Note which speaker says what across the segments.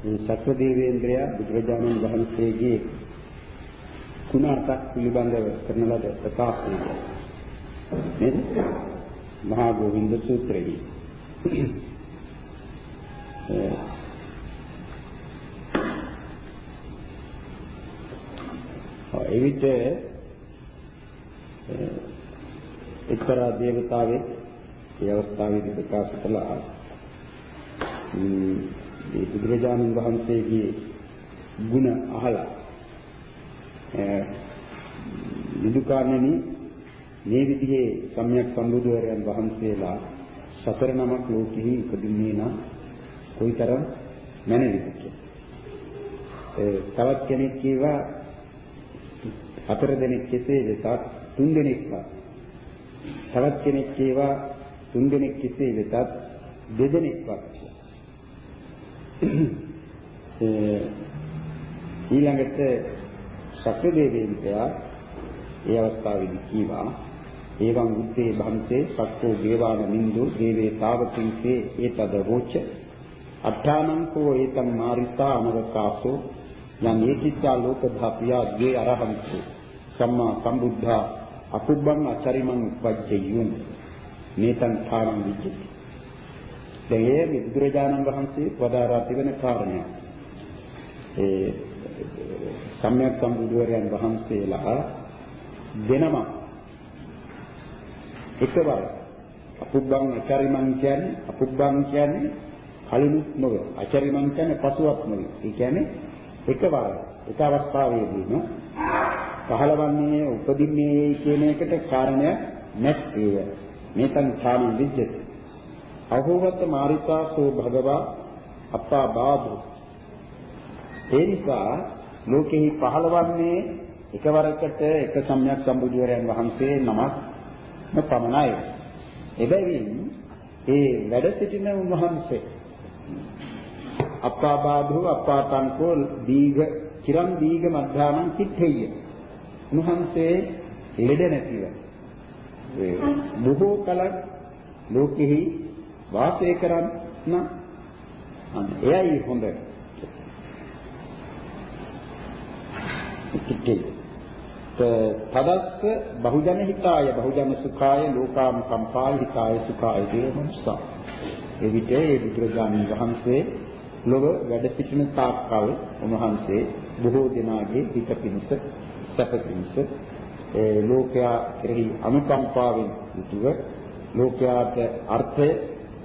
Speaker 1: මේ සත්ව දේවේන්ද්‍රය බුදුරජාණන් වහන්සේගේ ගුණ අටක් පිළිබඳව කරන ලද ප්‍රකාශනය. නේද? මහා ගෝවින්ද සූත්‍රයේ. එවිට එක්තරා දේවතාවෙක් ඒ අවස්ථාවේදී ප්‍රකාශ කළා මේ බුදුරජාණන් වහන්සේගේ ගුණ අහලා විදුකාණනි මේ විදිහේ සම්‍යක් සම්බුදුවරයන් වහන්සේලා සතර නමක් ලෝකෙහි ඉපදුන්නේ නම් කොයිතරම් මැනවිද ඒ තවත් කෙනෙක් කියවා හතර දෙනෙක් කෙසේ වෙතත් තුන් දෙනෙක්වත් තවත් කෙනෙක් කියවා තුන් දෙනෙක් කෙසේ වෙතත් දෙදෙනෙක්වත් ඊළඟට ශක්‍රදේවේන්ද්‍රයා ඒ අවස්ථාවේදී කීවා එවං උත්තේ භන්තේ සක්කෝ දේවාන නින්දු දේවේ තාවතින්සේ ඒතද රෝච අට්ඨානං කෝ ඒතං මාරිතා අනවකාසෝ යම් ඒකිච්ඡා ලෝක ධාපියා ද්වේ අරහන්තු සම්මා සම්බුද්ධා අකුබ්බං අචරිමං වජ්ජයුන් මේතං ථානං විජ්ජති. දැන් ඒ බුදුරජාණන් වහන්සේ වදාරා තිබෙන කාරණය. ඒ සම්්‍යක් සම්බුදුවරයන් වහන්සේලා දෙනම එකවර අකුබ්බං අචරිමං කියන්නේ අකුබ්බං කියන්නේ කලිනුත් නොවේ. අචරිමං කියන්නේ පසුවත් නොවේ. ඒ කියන්නේ එකවර එක අවස්ථාවේදීම පහළවන්නේ උපදින්නේ කියන එකට කාරණයක් නැත්තේ මේතන් ඡාන විද්‍යති අහෝවත මාරිකාසෝ භගවා අප්පා බාධු ඒ නිසා ලෝකෙහි පහළවන්නේ එකවරකට එක සම්‍යක් සම්බුදුවරයන් වහන්සේ නමක් පමණයි. එබැවින් ඒ වැඩ සිටින උන්වහන්සේ අප්පාබාධු අප්පාතංකෝ දීඝ චිරන් දීඝ මද්ධානං කිත්තේය. උන්වහන්සේ ලෙඩ නැතිව බොහෝ කලක් ලෝකෙහි වාසය කරන්න අන්න එයයි හොඳ. කිත්තේය. තදස්ස බහුජන හිතාය බහුජන සුඛාය ලෝකාම සම්පාය හිතාය සුඛාය දේවමස්සා එවිට ඒ බුදුරජාණන් වහන්සේ ලොව වැඩ සිටින තාක්කල් උන්වහන්සේ බොහෝ දෙනාගේ හිත පිණිස සැප පිණිස ඒ ලෝකයා කෙරෙහි අනුකම්පාවෙන් යුතුව ලෝකයාට අර්ථය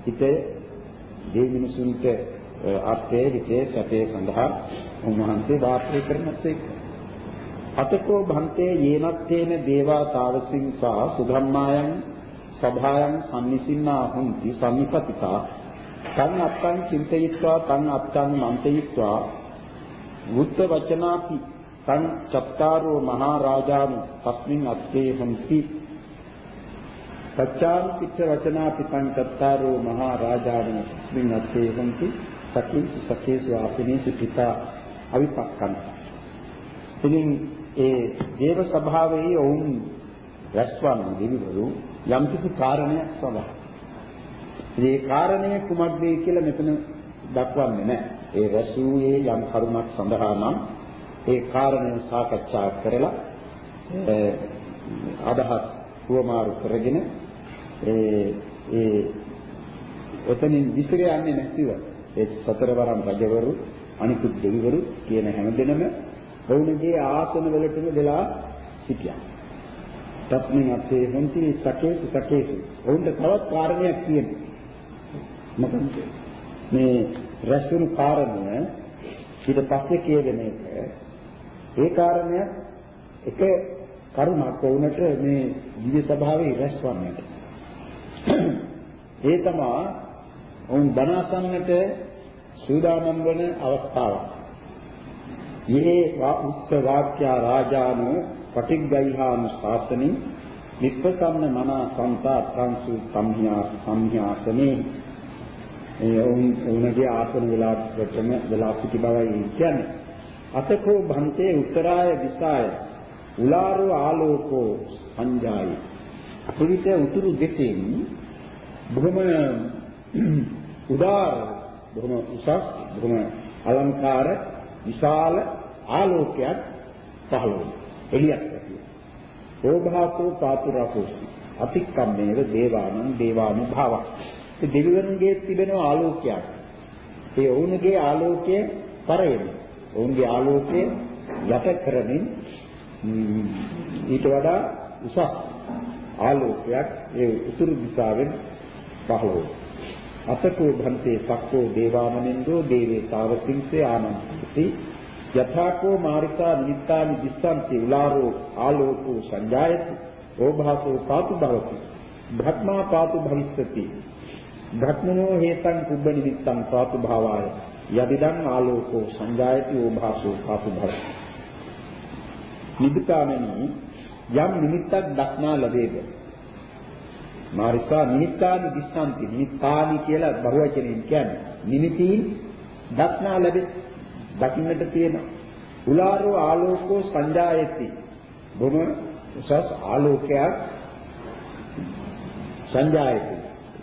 Speaker 1: හිතේ දේ මිනිසුන්ට අර්ථය හිතේ සැපේ සඳහා උන්වහන්සේ වාසය කරනසේක අතකෝ භන්තේ යේනත්තේන දේවා තාවසින්සා සුධම්මායන් සභායන් සම්නිසින්නා හුන්ති සම්නිපතිතා. තං අත්තං චින්තයිත්වා තං අත්තං මන්තයිත්වා. වුත්ත වචනාපි තං චත්තාරෝ මහා රාජානු තස්මින් අත්තේ හොಂತಿ සච්ඡාන් පිච්ච වචනාපි තං චත්තාරෝ මහා රාජානු තස්මින් අත්තේ හොಂತಿ සකේසු සකේසු ආපිනේසු පිතා අවිපක්කන්ත ඉතින් ඒ දේව ස්වභාවයේ ඔවුන් රැස්වන්න දෙවිවරු යම්කිසි කාරණයක් සඳහා. මේ කාරණය කුමක්ද කියලා මෙතන දක්වන්නේ නැහැ. ඒ රැසූයේ යම් කරුණක් සඳහා නම් ඒ කාරණය සාකච්ඡා කරලා අදහස් වමාරු කරගෙන ඒ ඒ එතනින් විසිර යන්නේ නැතිව ඒ සතරවරම් රජවරු අනිකුත් දෙවිවරු කියන හැමදෙනම ඔවුන්ගේ ආසන වලටම වෙලා සිටියා. තත්මින් අපේ හොන්ති සකේසු සකේසු. ඔවුන්ට තවත් කාරණයක් තියෙනවා. මොකද මේ රැස්වුණු කාරණය ඊට පස්සේ කියවෙන එක ඒ කාරණය එක කරුණක් වුණට මේ දිව්‍ය ස්වභාවයේ රැස්වන්නට. ඒ තමයි ඔවුන් බණසන්නට සූදානම් වන අවස්ථාවක්. යේ උත්ත වාක්‍යා රාජානෝ පටිග්ගයිහානු ශාසනේ නිප්පසන්න මනා සන්තා සංසු සම්ඥා සම්ඥාසනේ ඒ උන්ගේ ආසන වෙලාවටම වෙලා සිටි බවයි කියන්නේ. අතකෝ භන්තේ උත්තරාය දිසාය උලාරෝ ආලෝකෝ සංජායි අපිට උතුරු දෙසින් බොහොම උදාර බොහොම උසස් බොහොම අලංකාර විශාල ආලෝකයක් පහළ වෙනවා. එළියක් ඇති. ඕභාසෝ පාතුරකෝසි. අතික්කම්මේව දේවානං දේවානුභාවක්. ඒ දෙවිවරුන්ගේ තිබෙන ආලෝකයක්. ඒ ඔවුන්ගේ ආලෝකය පරේන. ඔවුන්ගේ ආලෝකය යට කරමින් ඊට වඩා උසස් ආලෝකයක් ඒ උතුරු දිශාවෙන් පහළ වෙනවා. අතකෝ භන්තේ සක්කෝ දේවාමනින්දෝ දේවේ තාවතිංසේ ආනන්දති. යථාකෝ මාරිකා නිත්තානි දිස්සන්ති උලාරෝ ආලෝකෝ සංජායති. ඕභාසෝ පාතු භවති. භක්මා පාතු භවිස්සති. භක්මනෝ හේතං කුබ්බ නිමිත්තං පාතු භාවාය. යදිදං ආලෝකෝ සංජායති ඕභාසෝ පාතු භවති. නිදුකාමනි යම් නිමිත්තක් දක්නා ලැබේද? මාරිකා නිමිත්තානි දිස්සන්ති. නිමිත්තානි කියලා බහුවචනයෙන් කියන්නේ නිමිතින් දක්නා ලැබේ. දකින්නට තියෙන උලාරෝ ආලෝකෝ සංජායති. බොහොම උසස් ආලෝකයක් සංජායති.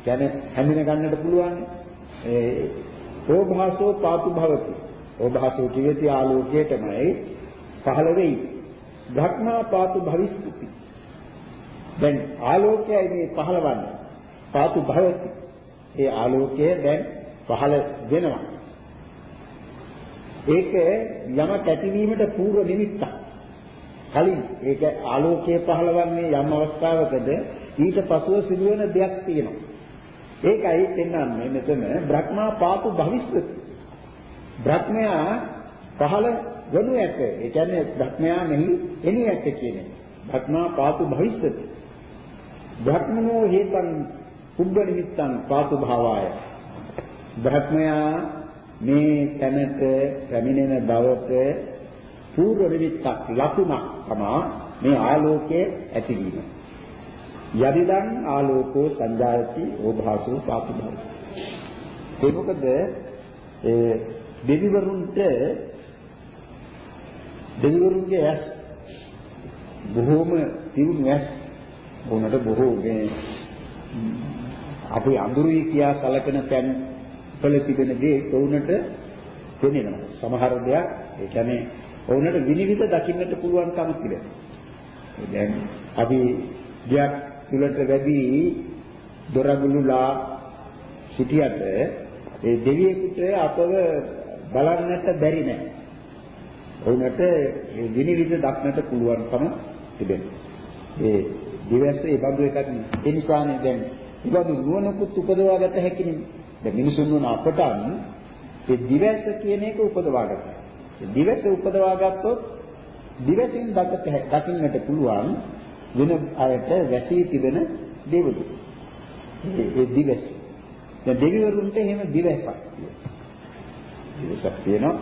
Speaker 1: කියන්නේ හැඳින ගන්නට පුළුවන්. ඒ ඕභාසෝ පාතු භවති. ඕභාසෝ කියති ආලෝකයටමයි පහළ වෙයි. භක්මා පාතු භවිස්සති දැන් ආලෝකයයි මේ පහළවන්නේ පාතු භවති ඒ ආලෝකය දැන් පහළ වෙනවා ඒක යම කැටිවීමට పూర్ව නිමිත්තක්. කලින් ඒක ආලෝකයේ පහළවන්නේ යම් අවස්ථාවකද ඊට පසුව සිදුවෙන දෙයක් තියෙනවා. ඒකයි පෙන්වන්නේ මෙතන බ්‍රහ්මා පාපු භවිෂ්‍යති. බ්‍රහ්මයා පහළ වනු ඇත. ඒ කියන්නේ බ්‍රහ්මයා මෙහි එනි ඇත කියන්නේ. බ්‍රහ්මා පාපු භවිෂ්‍යති. බ්‍රහ්මනෝ හේතං කුබ්බ නිමිත්තං පාපු භාවාය. බ්‍රහ්මයා මේ තැනට පැමිණෙන බවට පූර්ව නිමිත්තක් ලකුණක් තමයි මේ ආලෝකයේ ඇතිවීම. යදිදං ආලෝකෝ සංජායති ඕභාසෝ පාතිභව. ඒ මොකද ඒ දෙවිවරුන්ට දෙවිවරුන්ගේ ඇස් බොහෝම තියුණු ඇස් වුණට බොහෝ මේ අපි අඳුරුයි කියා සැලකෙන තැන් වල තිබෙන දේ වුණට පෙනෙනවා. සමහර දෙයක් ඒ කියන්නේ වුණට විනිවිද දකින්නට පුළුවන්කම තිබෙනවා. දැන් අපි ගියක් තුලට වැඩි දොරගුළුලා සිටියට ඒ දෙවියෙකුට අපව බලන්නට බැරි නෑ. වුණට විනිවිද දක්නට පුළුවන්කම තිබෙනවා. ඒ දිවස් ඒ බඳු එකක් ඒ නිසානේ දැන් ඉබඳු නුවණකුත් උපදවාගත හැකි නෙමෙයි. දැන් මිනිසුන් වුණ අපටන් ඒ දිවැස කියන එක උපදවා ගන්නවා. දිවැස උපදවා ගත්තොත් දිවැසින් දකට දකින්නට පුළුවන් වෙන අයට වැසී තිබෙන දේවලු. ඒ දිවැස. දැන් දෙවිවරුන්ට එහෙම දිවැසක් දිවැසක් තියෙනවා.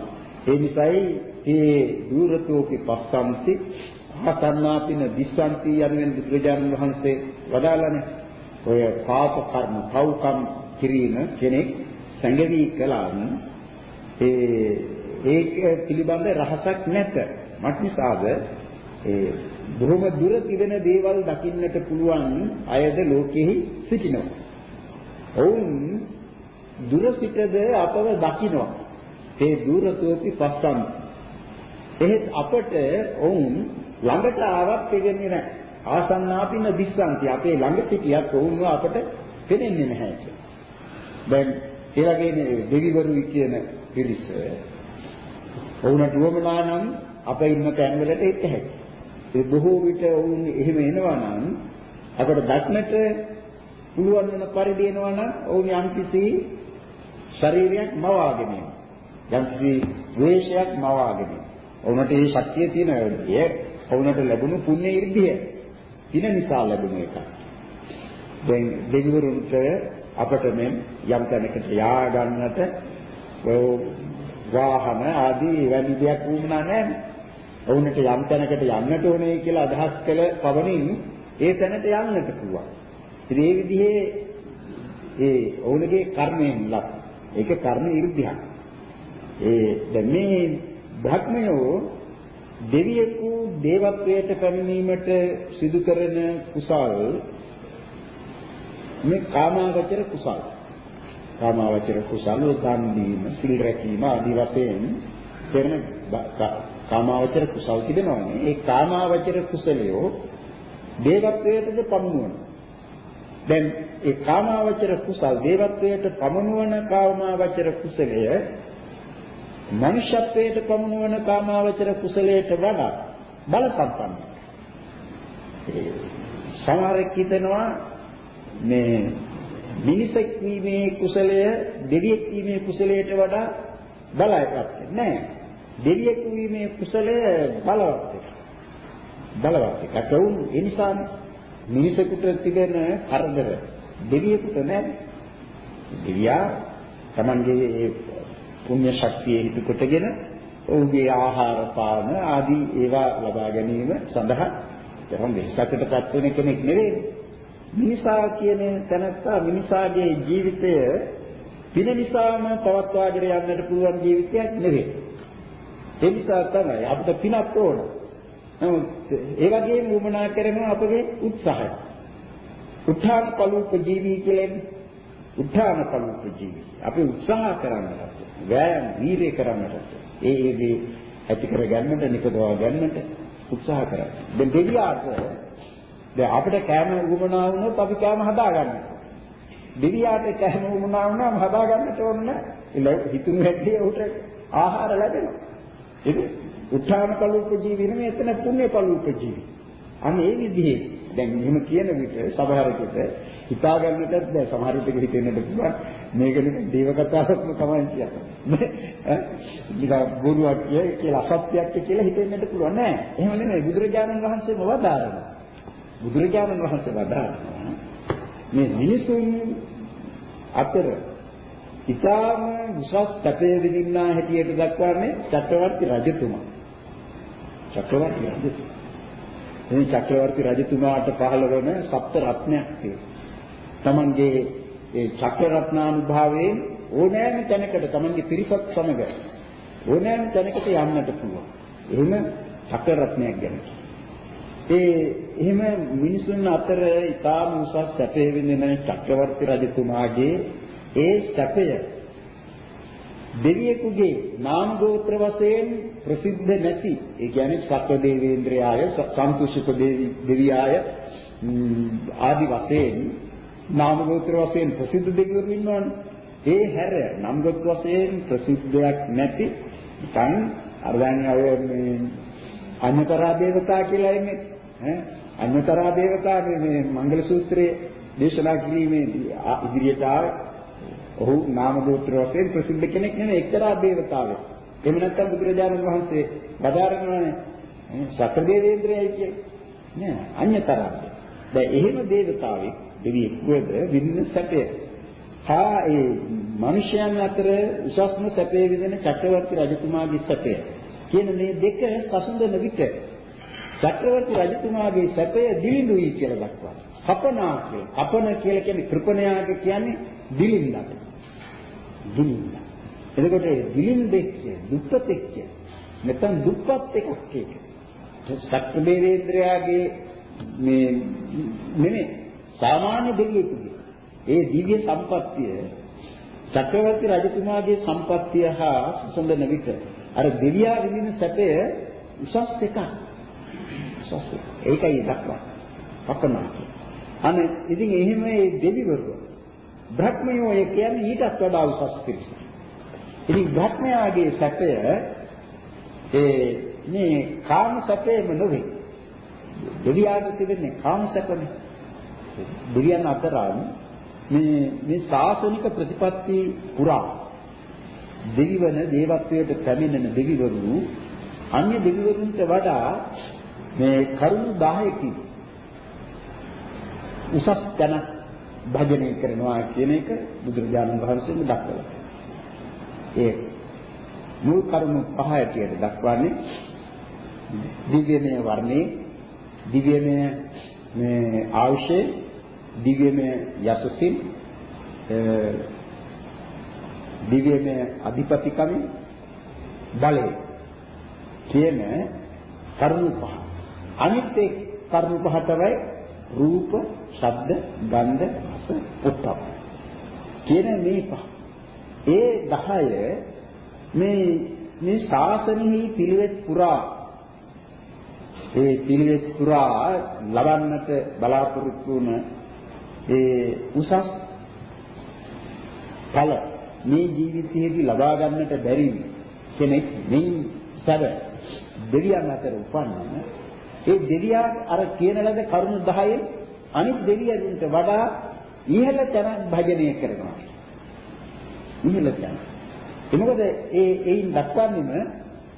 Speaker 1: ඒ නිසායි ඒ දූරතෝකි පස්සන්ති ආසන්නාපින දිස්සන්ති යනුවෙන් බුදුරජාණන් වහන්සේ වදාළනේ. ඔය පාප කර්ම, පව් කිරීම කෙනෙක් සංගවි කළාම ඒ ඒක පිළිබඳ රහසක් නැත. මක්නිසාද ඒ බොහොම දුර තිබෙන දේවල් දකින්නට පුළුවන් අයද ලෝකෙහි සිටිනවා. ඔවුන් දුර සිටද අපව දකිනවා. ඒ දුරතෝපි පස්සන්. එහෙත් අපට ඔවුන් ළඟට ආවත් පෙගෙන්නේ නැහැ. ආසන්නාපින දිස්සන්ති අපේ ළඟ සිටියත් ඔවුන්ව අපට පෙනෙන්නේ නැහැ. දැන් ඒ වගේ දෙවිවරු කියන පිරිස වුණට උවමනා නම් අප ඉන්න තැන්වලට එන්න හැකියි. ඒ බොහෝ විට වුන් එහෙම එනවා නම් අපට දක්නට පුළුවන් වෙන පරිදි එනවා නම් වුන් යම්කිසි ශරීරයක් මවාගෙන යම්කිසි ද්වේෂයක් මවාගෙන වුණට ඒ ශක්තිය තියෙන වෙලදී වුණට ලැබුණු පුණ්‍ය ඉර්ධිය දින නිසා ලැබුණ එක. දැන් දෙවිවරුන්ට අපට මෙන් යම් තැනකට යා ගන්නට වාහන ආදී වැනි දෙයක් වුණා නැහැ. ඔවුන්ට යම් තැනකට යන්නට ඕනේ කියලා අදහස් කළ පවණින් ඒ තැනට යන්නට පුළුවන්. ඉතින් මේ විදිහේ ඒ ඔවුන්ගේ කර්මයෙන් ලක්. ඒක කර්ම 이르දියක්. ඒ දැන් මේ භක්මයෝ දෙවියෙකු දේවත්වයට පැමිණීමට සිදු කරන කුසල් මේ කාමාවචර කුසල්. කාමාවචර කුසල දන් දීම, සිල් රැකීම ආදී වශයෙන් කරන කාමාවචර කුසල් තිබෙනවානේ. ඒ කාමාවචර කුසලයෝ දේවත්වයටද පමුණුවන. දැන් ඒ කාමාවචර කුසල් දේවත්වයට පමුණුවන කාමාවචර කුසලය මනුෂ්‍යත්වයට පමුණුවන කාමාවචර කුසලයට වඩා බල සම්පන්නයි. සමහරෙක් හිතනවා මේ මිනිසෙක් වීමේ කුසලය දෙවියෙක් වීමේ කුසලයට වඩා බලයක්වත් නෑ. දෙවියෙක් වීමේ කුසලය බලවත් එකක්. බලවත් එකක්. ඒ ඒ නිසා මිනිසෙකුට තිබෙන කරදර දෙවියෙකුට නෑ. දෙවියා Tamanගේ ඒ පුණ්‍ය ශක්තිය හිතු කොටගෙන ඔහුගේ ආහාර පාන ආදී ඒවා ලබා ගැනීම සඳහා තරම් වෙස්සකටපත් වෙන කෙනෙක් නෙවෙයි. මිනිසා කියන තැනත්තා මිනිසාගේ ජීවිතය පින නිසාම පවත්වාගෙන යන්නට පුළුවන් ජීවිතයක් නෙවෙයි. ඒ නිසා තමයි අපිට පිනක් ඕන. නමුත් ඒ වගේම වුමනා කරනවා අපගේ උත්සාහය. උත්හාන කලූප ජීවි කියලා උත්හාන කලූප ජීවි. අපි උත්සාහ කරන්නට වෑයම් වීරිය කරන්නට ඒ ඒ දේ ඇති කර ගන්නට නිකදවා ගන්නට උත්සාහ කරා. දැන් දෙවියාට දැන් අපිට කෑම උගමනා වුණොත් අපි කෑම හදා ගන්නවා. දෙවියාට කෑම උගමනා වුණාම හදා ගන්නට ඕන නෑ. හිතුණු හැටි උට ආහාර ලැබෙනවා. ඉතින් උත්හාන කලූප ජීවි නෙමෙයි එතන පුණ්‍ය කලූප ජීවි. අන්න ඒ විදිහේ දැන් එහෙම කියන විට සමහරකට හිතා ගන්නටත් බෑ සමහර විට හිතෙන්නත් පුළුවන් මේක නිකන් දේව කතාවක්ම තමයි කියන්නේ. ඈ නිකන් බොරුවක් කියලා අසත්‍යයක් කියලා හිතෙන්නත් පුළුවන් නෑ. එහෙම නෙමෙයි බුදුරජාණන් වහන්සේම වදාරනවා. බුදුරජාණන් වහන්සේ වදාරනවා මේ මිනිසුන් අතර ඉතාම විශ්වාස කැපේ විඳින්නා හැටියට දක්වන්නේ චක්‍රවර්ති රජතුමා. චක්‍රවර්ති රජතුමා. මේ චක්‍රවර්ති රජතුමාට පහළ වන සප්ත රත්නයක් තියෙනවා. තමන්ගේ ඒ චක්‍ර රත්නානුභාවයෙන් ඕනෑම තැනකට තමන්ගේ පිරිසත් සමග ඕනෑම තැනකට යන්නට පුළුවන්. එහෙම චක්‍ර රත්නයක් ගැන. ඒ එහෙම මිනිසුන් අතර ඉතාම උසස් සැපේ විඳින චක්‍රවර්ති රජතුමාගේ ඒ සැපය දෙවියෙකුගේ නාම ගෝත්‍ර වශයෙන් ප්‍රසිද්ධ නැති ඒ කියන්නේ සක්‍ර දේවේන්ද්‍රයාය සන්තුෂ්ඨ දේවි දෙවියාය ආදි වශයෙන් නාම ගෝත්‍ර වශයෙන් ප්‍රසිද්ධ දෙවිවරු ඉන්නවනේ ඒ හැර නම් ගෝත්‍ර වශයෙන් ප්‍රසිද්ධයක් නැති නිකන් අර දැන් අය මේ අඤ්‍යතරා දේවතා කියලා ඉන්නේ ඈ අඤ්‍යතරා දේවතා මේ මංගල සූත්‍රයේ දේශනා කිරීමේදී ඉදිරියට ආවේ ඔහු නාම ගෝත්‍ර වශයෙන් ප්‍රසිද්ධ කෙනෙක් නෙමෙයි එක්තරා දේවතාවෙක්. එහෙම නැත්නම් බුදුරජාණන් වහන්සේ වදාරනවානේ සතර දේවේන්ද්‍රයයි කියන්නේ. නෑ අඤ්‍යතරා. දැන් එහෙම දේවතාවෙක් දෙවියෙක් වේද විඳින සැපය. හා ඒ මිනිසයන් අතර උසස්ම සැපේ විඳින චක්‍රවර්ති රජතුමාගේ සැපය. කියන මේ දෙක සසඳන විට චක්‍රවර්ති රජතුමාගේ සැපය දිලිඳුයි කියලා දක්වනවා. කපනා කියලා. කපන කියලා කියන්නේ කෘපණයාග කියන්නේ දිලින්දට. දිලින්ද. එතකොට දිලින් දෙච්ච දුප්පතෙක්ච නැත්නම් දුප්පත් එකක් ඒක. සක්‍රදේවේන්ද්‍රයාගේ මේ නෙමෙයි සාමාන්‍ය දෙවියෙකුගේ ඒ දිව්‍ය සම්පත්තිය චක්‍රවර්ති රජතුමාගේ සම්පත්තිය හා සුසඳන විට අර දෙවියා විඳින සැපය උසස් එකක්. උසස් ඒකයි දක්වන්නේ. අපනා. අනේ ඉතින් එහෙම මේ දෙවිවරු බ්‍රහ්මයෝ ඒ කියන්නේ ඊටත් වඩා උසස් පිරිස. ඉතින් බ්‍රහ්මයාගේ සැපය ඒ මේ කාම සැපේම නෙවෙයි. දෙවියන්ට තිබෙන්නේ කාම සැපනේ. දෙවියන් අතරම මේ මේ සාසනික ප්‍රතිපත්ති පුරා දෙවිවන දේවත්වයට පැමිණෙන දෙවිවරු අන්‍ය දෙවිවරුන්ට වඩා මේ කරුණු 10කින් උසස් තැනක් භජනය කරනවා කියන එක බුදුරජාණන් වහන්සේම දක්වලා. ඒ මුල් කරුණු පහ ඇටියට දක්වන්නේ දිව්‍යමය වර්ණේ දිව්‍යමය මේ ආයුෂේ දිව්‍යමය යසසින් දිව්‍යමය අධිපතිකම බලය කියන කරුණු පහ. අනිත් ඒ කරුණු පහ තමයි රූප, ශබ්ද, ගන්ධ, රස, පොට්ටබ්බ. කියන මේ පහ. ඒ 10 මේ මේ ශාසනෙහි පිළිවෙත් පුරා ඒ පිළිවෙත් පුරා ලබන්නට බලාපොරොත්තු වුණ ඒ උසස් ඵල මේ ජීවිතයේදී ලබා ගන්නට බැරි කෙනෙක් මේ සැබ දෙවියන් අතර උපන්නම ඒ දෙවියා අර කියන ලද කරුණු 10 අනිත් දෙවියන්ට වඩා ඉහළ තැනක් භජනය කරනවා. ඉහළ තැන. ඒ මොකද ඒ ඒයින් දක්වන්නේම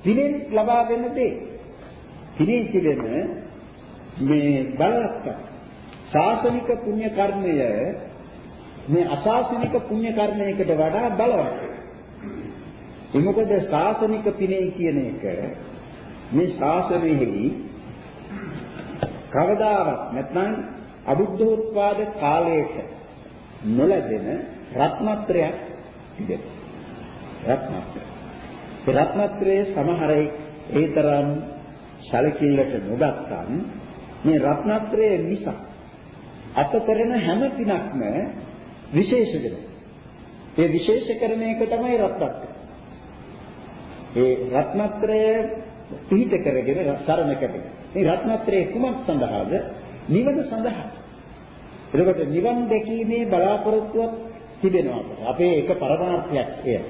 Speaker 1: පිනෙන් ලබා දෙන්න දේ. පිනේ තිබෙන මේ බලවත් ශාසනික පුණ්‍ය කර්මය මේ අශාසනික පුණ්‍ය කර්මයකට වඩා බලවත්. ඒ මොකද ශාසනික පිනේ කියන එක මේ ශාසනයෙහි කවදාවත් නැත්නම් අබුද්ධෝත්පාද කාලයක නොලැබෙන රත්නත්‍රයක් තිබෙනවා. රත්නත්‍රය. ඒ රත්නත්‍රයේ සමහර ඒ තරම් සැලකිල්ලට නොගත්තන් මේ රත්නත්‍රයේ නිසා අප කරන හැම පිනක්ම විශේෂ වෙනවා. ඒ විශේෂ කරන එක තමයි රත්නත්‍රය. ඒ රත්නත්‍රය පිහිට කරගෙන සරණ කරගෙන. මේ රත්නත්‍රයේ කුමක් සඳහාද? නිවන සඳහා. එතකොට නිවන් දැකීමේ බලාපොරොත්තුවක් තිබෙනවා. අපේ එක පරමාර්ථයක් එය.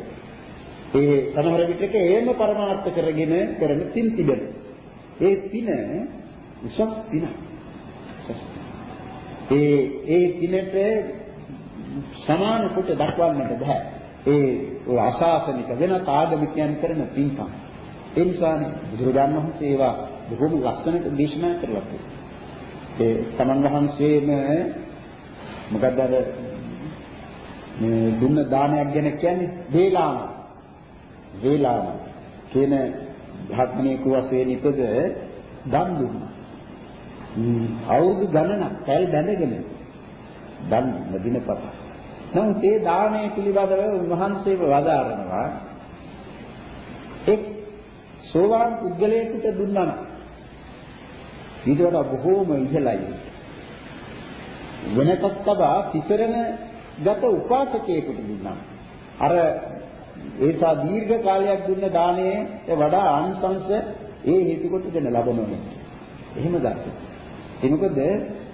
Speaker 1: ඒ සමහර විටක එහෙම පරමාර්ථ කරගෙන කරන පින් තිබෙනවා. ඒ පින උසස් පින. ඒ ඒ පිනට සමාන කොට දක්වන්නට බෑ. ඒ අශාසනික වෙන ආගමිකයන් කරන පින්කම්. ඒ නිසානේ බුදුරජාණන් වහන්සේ ඒවා බොහොම ලස්සනට දේශනා කරලා තියෙනවා. ඒ තමන් වහන්සේම මොකද අර මේ දුන්න දානයක් ගැන කියන්නේ වේලාම. වේලාම කියන භාග්මණේක වශයෙන් ඉපද දන් දුන්නා. අවුරුදු ගණනක් පැල් බැඳගෙන දන් දිනපත. නමුත් ඒ දානය පිළිබඳව උන්වහන්සේව වදාරනවා එක් සෝවාන් පුද්ගලයෙකුට දුන්නා නම් ඊට වඩා බොහෝම ඉහළයි. වෙනකත් තබා තිසරණ ගත උපාසකයෙකුට දුන්නා. අර ඒසා දීර්ඝ කාලයක් දුන්න දාණයට වඩා ආනිසංස ඒ හේතු කොටගෙන ලබනවා. එහෙම දැක්ක. ඒ මොකද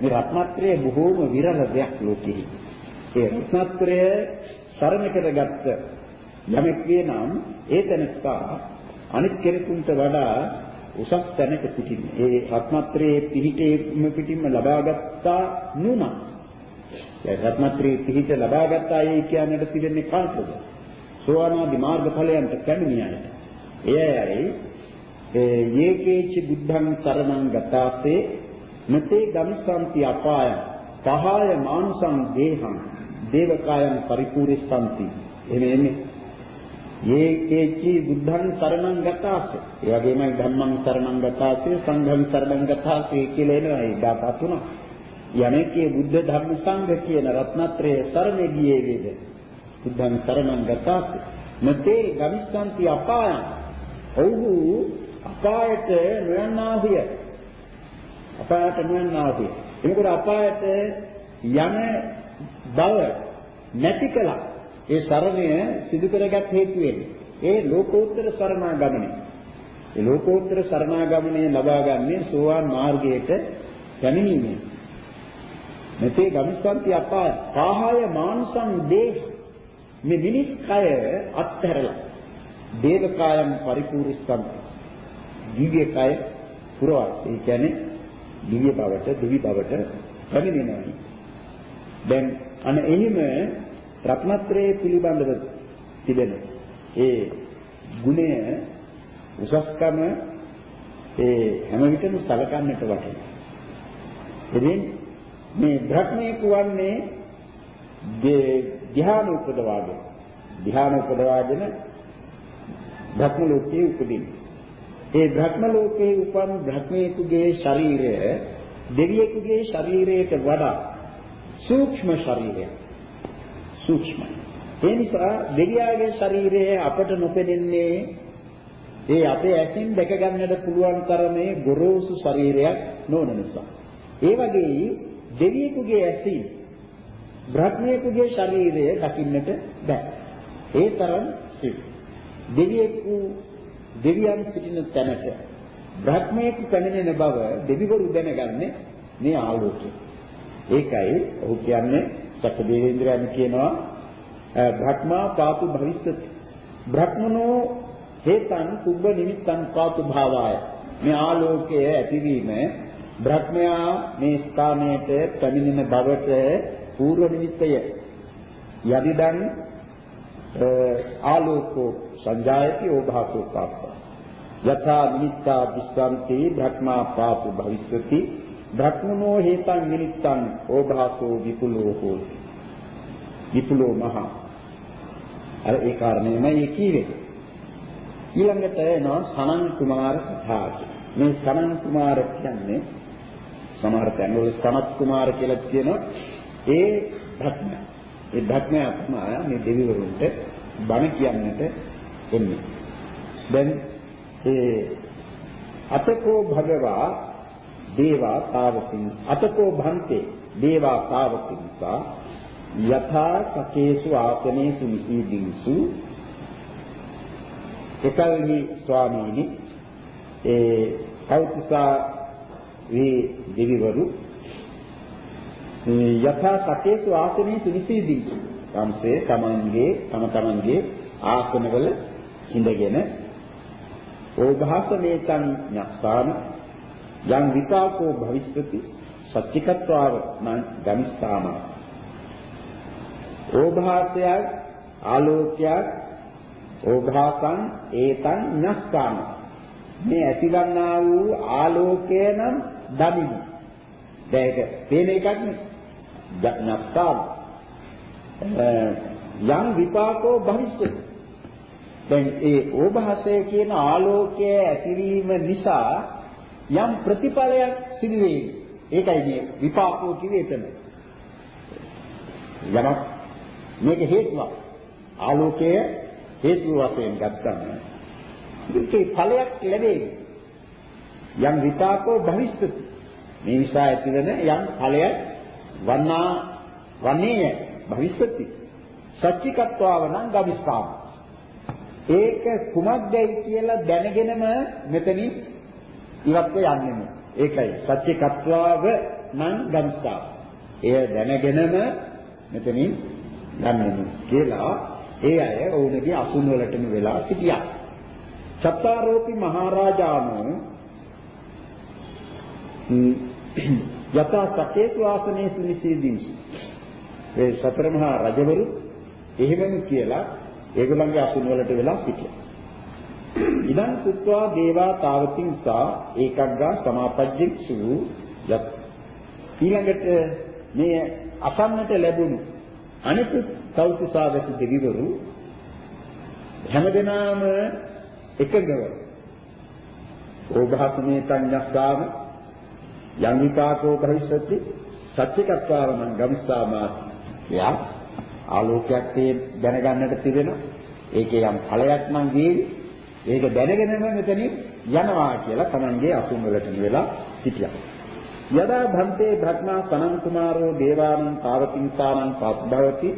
Speaker 1: මේ රත්නත්‍රය බොහෝම විරල දෙයක් ලෝකෙහි. ඒ රත්නත්‍රය සරණ කරගත්ත යමෙක් නම් ඒ තැනස්සා අනිත් කෙනෙකුට වඩා උසස් තැනක සිටින්න. ඒ රත්නත්‍රයේ පිහිටීම පිටින්ම ලබාගත්තා නුනා. ඒ රත්නත්‍රයේ පිහිට ලබාගත්තා ඒ කියන්නට පිළිෙන්නේ කාටද? සෝවානාදි මාර්ගඵලයන්ට පැමිණියනට. එයයි ඒ යේකේච බුද්ධං සරණං ගතාසේ නතේ ගමිසන්ති අපාය පහය මානුසං දේහං දේවකායන් පරිපූර්ණස්සන්ති. එහෙම එන්නේ යේකේචි බුද්ධං සරණං ගතාසේ. ඒ වගේමයි ධම්මං සරණං ගතාසේ සංඝං සරණං ගතාසේ කියලා එනවා ඒ දාපත් තුන. යමෙක්ගේ බුද්ධ ධර්ම සංඝ කියන රත්නත්‍රයේ සරණ ගියේ වේද බුද්ධං සරණං ගතාසි නතේ ගමිස්සන්ති අපායං ඔව්හු අපායට නොයන්නාහිය අපායට නොයන්නාහිය එනකොට අපායට යන බව නැති කළා. ඒ සරණය සිදු කරගත් හේතු ඒ ලෝකෝත්තර සරණාගමනය. ඒ ලෝකෝත්තර සරණාගමනය ලබා ගන්නේ සෝවාන් මාර්ගයට පැමිණීමෙන්. මෙතේ ගමිස්සන්ති අපාය පාහාය මානසං දේහ. මේ මිනිස් කය අත්හැරලා දේවකායන් පරිපූර්ණස්කම් දිව්‍ය කය පුරවා ඒ කියන්නේ දිව්‍ය බවට දිවි බවට පැමිණෙනවා දැන් අන එහිම රත්නත්‍රයේ පිළිබඳව තිබෙන ඒ ගුණය උසස්කම ඒ හැම විටම සලකන්නට වටිනවා. එදින් මේ භ්‍රමයේ kuවන්නේ ධ්‍යාන උපදවාගෙන ධ්‍යාන උපදවාගෙන භ්‍රම ලෝකයේ උපදින්නේ. ඒ භ්‍රම ලෝකයේ උපන් භ්‍රමයේකුගේ ශරීරය දෙවියෙකුගේ ශරීරයට වඩා සූක්ෂම ශරීරයක්. සූක්ෂම. ඒ නිසා දෙවියාගේ ශරීරය අපට නොපෙනෙන්නේ ඒ අපේ ඇසින් දැක ගන්නට පුළුවන් තරමේ ගොරෝසු ශරීරයක් නොවන නිසා. ඒ වගේ දෙවියෙකුගේ ඇසින් බ්‍රහ්මයෙකුගේ ශරීරය දකින්නට බෑ. ඒ තරම් සිව්. දෙවියෙකු දෙවියන් සිටින තැනට බ්‍රහ්මයෙකු පැමිණෙන බව දෙවිවරු දැනගන්නේ මේ ආලෝකය. ඒකයි ඔහු කියන්නේ සක්දේවේන්ද්‍රයන් කියනවා බ්‍රහ්මා පාතු භවිස්සති. බ්‍රහ්මනෝ හේතං කුබ්බ නිමිත්තං පාතු භාවාය. මේ ආලෝකය ඇතිවීම බ්‍රහ්මයා මේ ස්ථානයට පැමිණෙන බවට పూర్ව නිමිත්තය. යදිදන් ආලෝකෝ සංජායති ඕභාසෝ පාප්ප. යථා නිමිත්තා විස්සන්ති බ්‍රහ්මා පාතු භවිස්සති බ්‍රහ්මනෝ හේතං නිමිත්තං ඕභාසෝ විපුලෝ හෝති. විපුලෝ මහා. අර ඒ කාරණේමයි කීවේ. ඊළඟට එනවා සනන් කුමාර කතාව. මේ සනන් කුමාර කියන්නේ සමහර තැන්වල සනත් කුමාර කියලා කියනවා. ඒ භක්ම. ඒ භක්මයා තමයි මේ දෙවිවරුන්ට බණ කියන්නට එන්නේ. දැන් ඒ අතකෝ භගවා දේවා තාවතින් අතකෝ භන්තේ දේවා තාවතින්සා යථා සකේසු ආසනේසු නිදීසු එකල්හි ස්වාමීනි ඒ කෞතුසා වේ දෙවිවරු යථා සකේසු ආසනේසු නිදීසු තමසේ තමන්ගේ තම තමන්ගේ ආසනවල ඉඳගෙන ඕභාස මේතං ඤස්සාන යම් විපාකෝ භවිස්සති සච්චිකත්වාව නම් ගමිස්සාම. ඕභාසයක් ආලෝකයක් ඕභාසං ඒතං ඤස්සාන මේ ඇතිවන්නා වූ ආලෝකය නම් දමිමු දැන් ඒක පේන එකක් නේ. ඤස්සාන යම් විපාකෝ භවිස්සති. දැන් ඒ ඕභාසය කියන ආලෝකය ඇතිවීම නිසා යම් ප්‍රතිඵලයක් සිදු වෙයි. ඒකයි මේ විපාකෝ කිව්වේ එතන. යමක් මේක හේතුවක්. ආලෝකය හේතු වශයෙන් ගත්තම ඒකේ ඵලයක් ලැබෙයි. යම් විපාකෝ භවිෂ්‍යති. මේ නිසා ඇතිවන යම් ඵලයක් වන්නා වන්නේය භවිෂ්‍යති. සච්චිකත්වාව නම් ගවිස්ථාන. ඒක කුමක්දයි කියලා දැනගෙනම මෙතනින් ඉවත්ව යන්නේ. ඒකයි සත්‍ය කත්වාව නම් ගම්ස්ථා. එය දැනගෙනම මෙතනින් ගන්නෙමු කියලා ඒ අය ඔවුන්ගේ අසුන් වලටම වෙලා සිටියා. සත්තාරෝපි මහරජාණෝ යත සකේතු ආසනේසු නිසීදීසි. ඒ සතර මහා රජවරු එහෙමම කියලා ඒගොල්ලන්ගේ අසුන් වලට වෙලා සිටියා. ඉදන් සුත්වා දේවා තාවතින් සා ඒකග්ගා සමාපජ්ජික්සු යත් ඊළඟට මේ අසන්නට ලැබුණු අනිකුත් කෞතුසාගත දෙවිවරු හැමදෙනාම එකඟව ඕභාසමේ සංඥාස්කාම යම් විපාකෝ භවිෂ්‍යති සත්‍යකත්වාව මං ගම්සාමා යා ආලෝකයක් තේ දැනගන්නට තිබෙනවා. ඒකේ යම් ඵලයක් නම් වේවි. ඒක දැනගෙනම මෙතනින් යනවා කියලා තමන්ගේ අසුන් වලට වෙලා සිටියා. යදා භන්තේ භක්මා සනං කුමාරෝ දේවානං පාවතිංසානං පාපභවති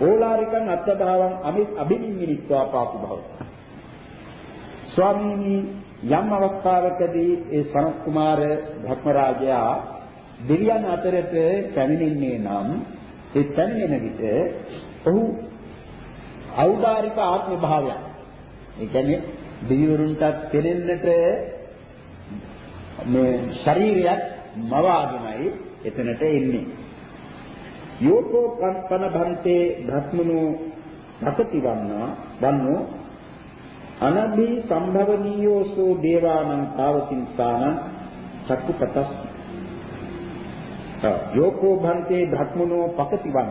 Speaker 1: ඕලාරිකං අත්තභාවං අමි අභිනිමිනිත්වා පාපභවති. ස්වාමීනි යම් අවස්ථාවකදී ඒ සනත් කුමාර භක්ම රාජයා දෙවියන් අතරට පැමිණෙන්නේ නම් ඒ පැමිණෙන විට ඔහු ඖදාරික ආත්ම භාවයක්. ඒ කියන්නේ දෙවිවරුන්ට පෙනෙන්නට මේ ශරීරයක් මවාගෙනයි එතනට එන්නේ. යෝකෝ පන භන්තේ භක්මනෝ රකතිවන්නා වන්නෝ අනභි සම්භවනීයෝසෝ දේවානං තාවතින් සානං චක්කුපතස් යෝකෝ භන්තේ භක්මනෝ පකතිවන්න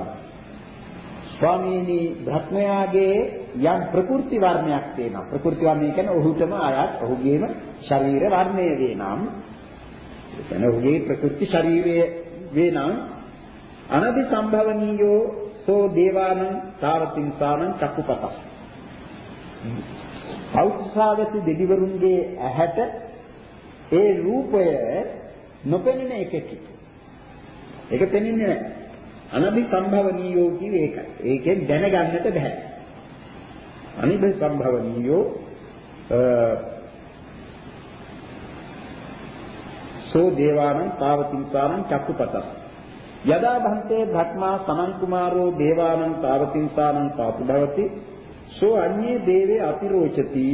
Speaker 1: ස්වාමීනි භක්මයාගේ යම් ප්‍රකෘති වර්ණයක් තියෙනවා ප්‍රකෘති වර්ණය කියන්නේ ඔහුටම ආයත් ඔහුගේම ශරීර වර්ණය වෙනම් එතන ඔහුගේ ප්‍රකෘති ශරීරය වෙනම් අනදි සම්භවනීයෝ සෝ දේවානං තාවතිංසානං චක්කුපතස් කෞත්සාගති දෙවිවරුන්ගේ ඇහැට ඒ රූපය නොපෙනෙන එකකි ඒක පෙනෙන්නේ නැහැ. අනභි සම්භවනීයෝ කිව්වේ ඒකයි. ඒකෙන් දැනගන්නට බෑ. අනිබ සම්භවනීයෝ සෝ දේවානං තාවතිංසානං චක්කුපතස් යදා භන්තේ භක්මා සමන් කුමාරෝ දේවානං තාවතිංසානං පාපු භවති සෝ අඤ්ඤේ දේවේ අතිරෝචති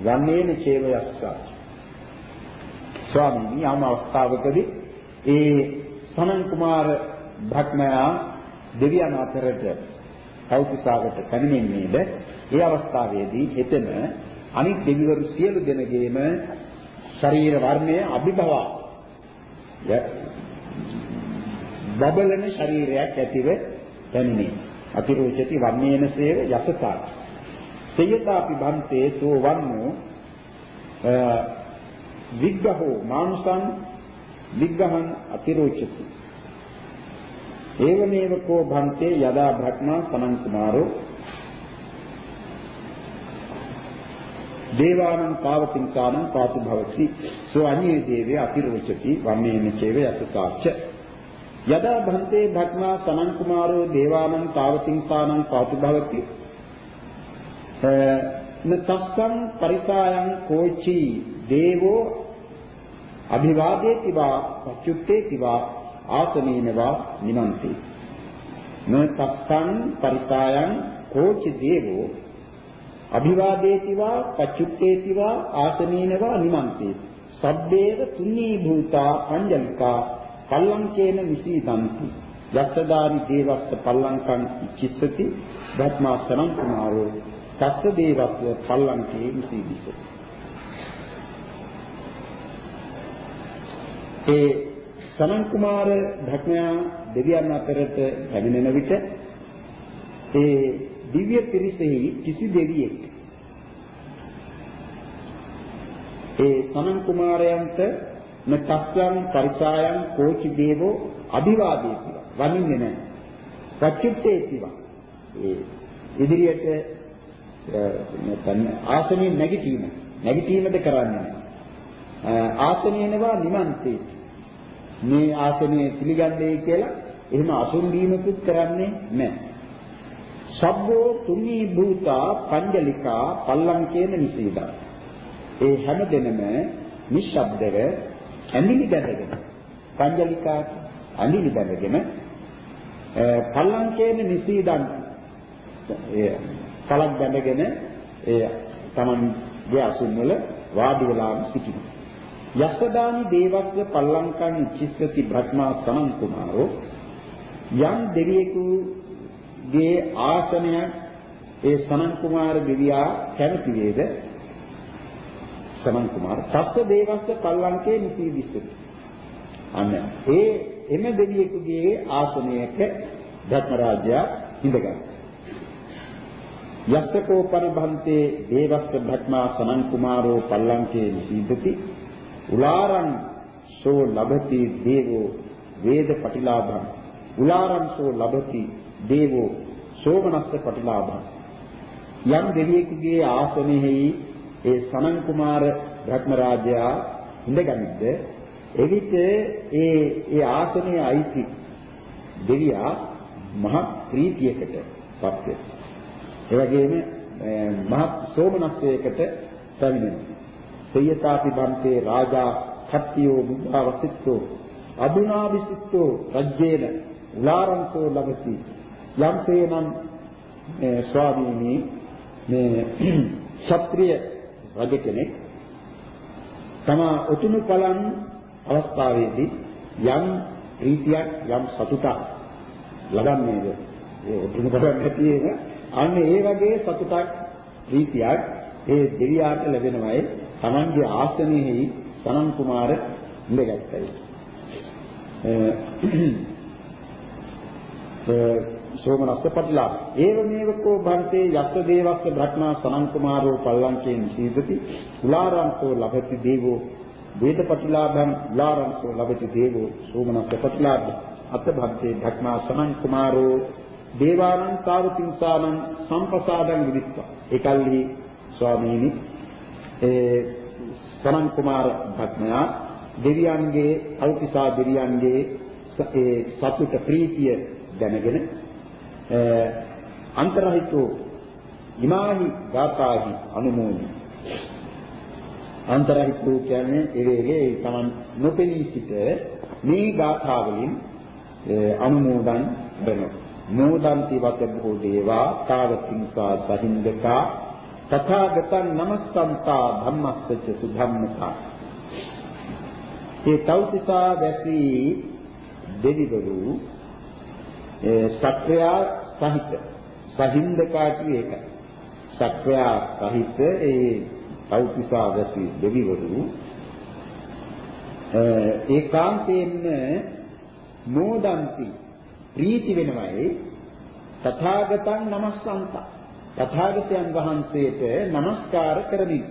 Speaker 1: වන්නේන චේව යස්සා ස්වාමීනි යම් අවස්ථාවකදී ඒ සමන් කුමාර භක්මයා දෙවියන් අතරට කෞතුසාවට පැමිණෙන්නේද? ඒ අවස්ථාවේදී එතන අනිත් දෙවිවරු සියලු දෙනගේම ශරීර වර්ණය අභිභවා බබලන ශරීරයක් ඇතිව පැමිණේ. අතිරෝචති වර්ණේන සේව යසතා. සේයතාපි බන්තේ සෝ වන්නෝ විග්ගහෝ මානුසං විග්ගහං අතිරෝචති. ඒවමේව කෝ භන්තේ යදා භක්මා සමන් කුමාරෝ. දේවානං පාවතිංකානං පාතු භවති. සෝ අඤ්ඤේ දේවේ අතිරෝචති වම්මේන චේව යසසාච්ච යදා භන්තේ භක්මා සමන් කුමාරෝ දේවානං පාවතිංකානං පාතු භවති. නතස්සං පරිසායන් කෝචි දේවෝ අභිවාදේති වා පච්චුත්තේති වා ආසනේනවා නිමන්ති නතස්සං පරිසායන් කෝචි දේවෝ. අභිවාදේතිවා පච්චුත්තේතිවා ආසනේනවා නිමන්ති සබ්බේව තුනී භූතා පංජලිකා පල්ලංකේන විසීදಂತಿ යස්සදානි දේවස්ස පල්ලංකං චිත්තති ධර්මාසනං කුමාරෝ. තස්ස දේවස්ස පල්ලංකේ විසීදිසති ඒ සමන් කුමාර භක්මයා දෙවියන් අතරට පැමිණෙන විට ඒ දිව්‍ය පිරිසෙහි කිසි දෙවියෙක් ඒ සමන් කුමාරයන්ට නතස්සං පරිසායන් කෝචි දේවෝ අභිවාදේති වනින්නේ නැහැ. සච්චිත්තේතිවා. ඒ ඉදිරියට නැත්නම් ආසනයේ නැගිටීම නැගිටීමද කරන්නේ නැහැ. ආසනේනවා නිමන්තේ මේ ආසනය පිළිගන්නේ කියලා එහෙම අසුන් දීමකුත් කරන්නේ නැහැ. සබ්බෝ තුනී භූතා පංජලිකා පල්ලංකේන නිසීදා. ඒ හැම දෙනම නිශ්ශබ්දව ඇඳිලි බැඳගෙන පංජලිකා ඇඳිලි බැඳගෙන පල්ලංකේන නිසීදන් ඒ කලක් බැඳගෙන ඒ Tamanගේ අසුන් වල වාඩි වෙලාම සිටිනවා. යස්සදානි දේවස්ස පල්ලංකං චිස්සති බ්‍රහ්මා සමන් කුමාරෝ. යම් දෙවියෙකුගේ ආසනයක් ඒ සමන් කුමාර දෙවියා කැමති වේද සමන් කුමාර සත්‍ය දේවස්ස පල්ලංකේ නිසීදිස්සති අන්න ඒ එම දෙවියෙකුගේ ආසනයක ධර්ම රාජ්‍යය ඉඳගන්න යස්සකෝපන භන්තේ දේවස්ස භක්මා සමන් කුමාරෝ පල්ලංකේ නිසීදති උලාරං සෝ ලබති දේවෝ වේද පටිලාභං උලාරං සෝ ලබති දේවෝ සෝමනස්ස පටිලාභං යම් දෙවියෙකුගේ ආසනෙහි ඒ සනන් කුමාර බ්‍රහ්ම රාජයා ඉඳගනිද්ද එවිට ඒ ඒ ආසනයේ අයිති දෙවියා මහ ප්‍රීතියකට පත් වෙනවා. ඒ වගේම මහ සෝමනස්සයකට පැමිණෙනවා. සයතාපි බන්තේ රාජා කත්තියෝ බුද්ධවසිට්ඨෝ අදුනාවිසිට්ඨෝ රජ්‍යේන උලාරන්තෝ ලබති යම්සේනම් ස්වාමීනි මේ ක්ෂත්‍රීය රජ කෙනෙක් තම උතුණු පලන් අවස්ථාවේදී යම් ප්‍රීතියක් යම් සතුටක් ලබන්නේද? ඒ උතුණු පලන් ඇතිවේම අන්න ඒ වගේ සතුටක් ප්‍රීතියක් ඒ දෙවියාට ලැබෙනවයි Tamange ආසනයේ සනන් කුමාර ඉඳගත්තයි. සෝමනස්ස පටිලා. ඒව මේවකෝ භන්තේ යස්ස දේවස්ස බ්‍රහ්මා සනන් කුමාරෝ පල්ලංකේන සීදති උලාරන්තෝ ලබති දේවෝ වේද පටිලාභං උලාරන්තෝ ලබති දේවෝ සෝමනස්ස පටිලාභ. අත භන්තේ බ්‍රහ්මා සනන් කුමාරෝ දේවානං සාවතිංසානං සම්පසාදං විදිත්වා. ඒකල්හි ස්වාමීනි ඒ සමන් කුමාර භක්මයා දෙවියන්ගේ අල්පිසා දෙවියන්ගේ ඒ සතුට ප්‍රීතිය දැනගෙන අන්තරහිතෝ ඉමාහි ගාථාහි අනුමෝදි. අන්තරහිතෝ කියන්නේ එවේගේ තමන් නොපෙනී සිට මේ ගාථා වලින් අනුමෝදන් කරනවා. නෝදන්ති වත බොහෝ දේවා තාවතිංසා සහින්දකා තථාගතං නමස්සන්තා ධම්මස්සච සුධම්මතා. ඒ තෞතිසා වැසි දෙවිවරු සත්වයා සහිත සහින්දකා කිය එක සත්වයා සහිත ඒ තෞතිසා වැසි දෙවිවරු ඒකාන්තයෙන්ම නෝදන්ති ප්‍රීති වෙනවයි. තථාගතං නමස්සන්තා. තථාගතයන් වහන්සේට নমස්කාර කරමින්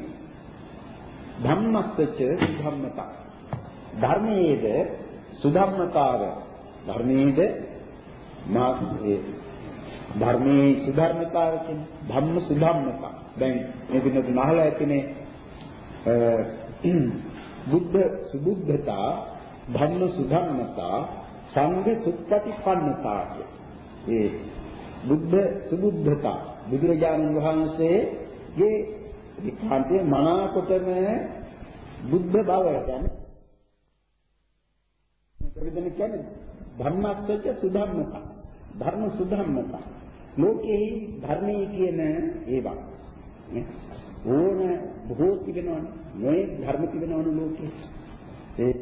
Speaker 1: ධම්මස්සච සුධම්මතා. ධර්මයේද සුධම්මතාව? ධර්මයේද? මාගේ ධර්මයේ සුධර්මතාව කියන්නේ ධම්ම සුධම්මතා. දැන් මේ දිනක නහල ඇතිනේ බුද්ධ සුබුද්ධතා ධම්ම සුධම්මතා සංඝ සුප්පටිපන්නතා ඒ බුද්ධ සුබුද්ධතා. බුදුරජාණන් වහන්සේගේ විකාන්තයේ මනාකොටම බුද්ධ බව කියන්නේ මෙතන කියන්නේ ධම්මස්සච සුධම්මතා. ධර්ම සුධම්මතා. ලෝකේ ධර්මයේ කියන ඒවා. ඕන බොහෝ තිබෙනවනේ. මේ ධර්ම තිබෙනවනේ ලෝකේ. ඒ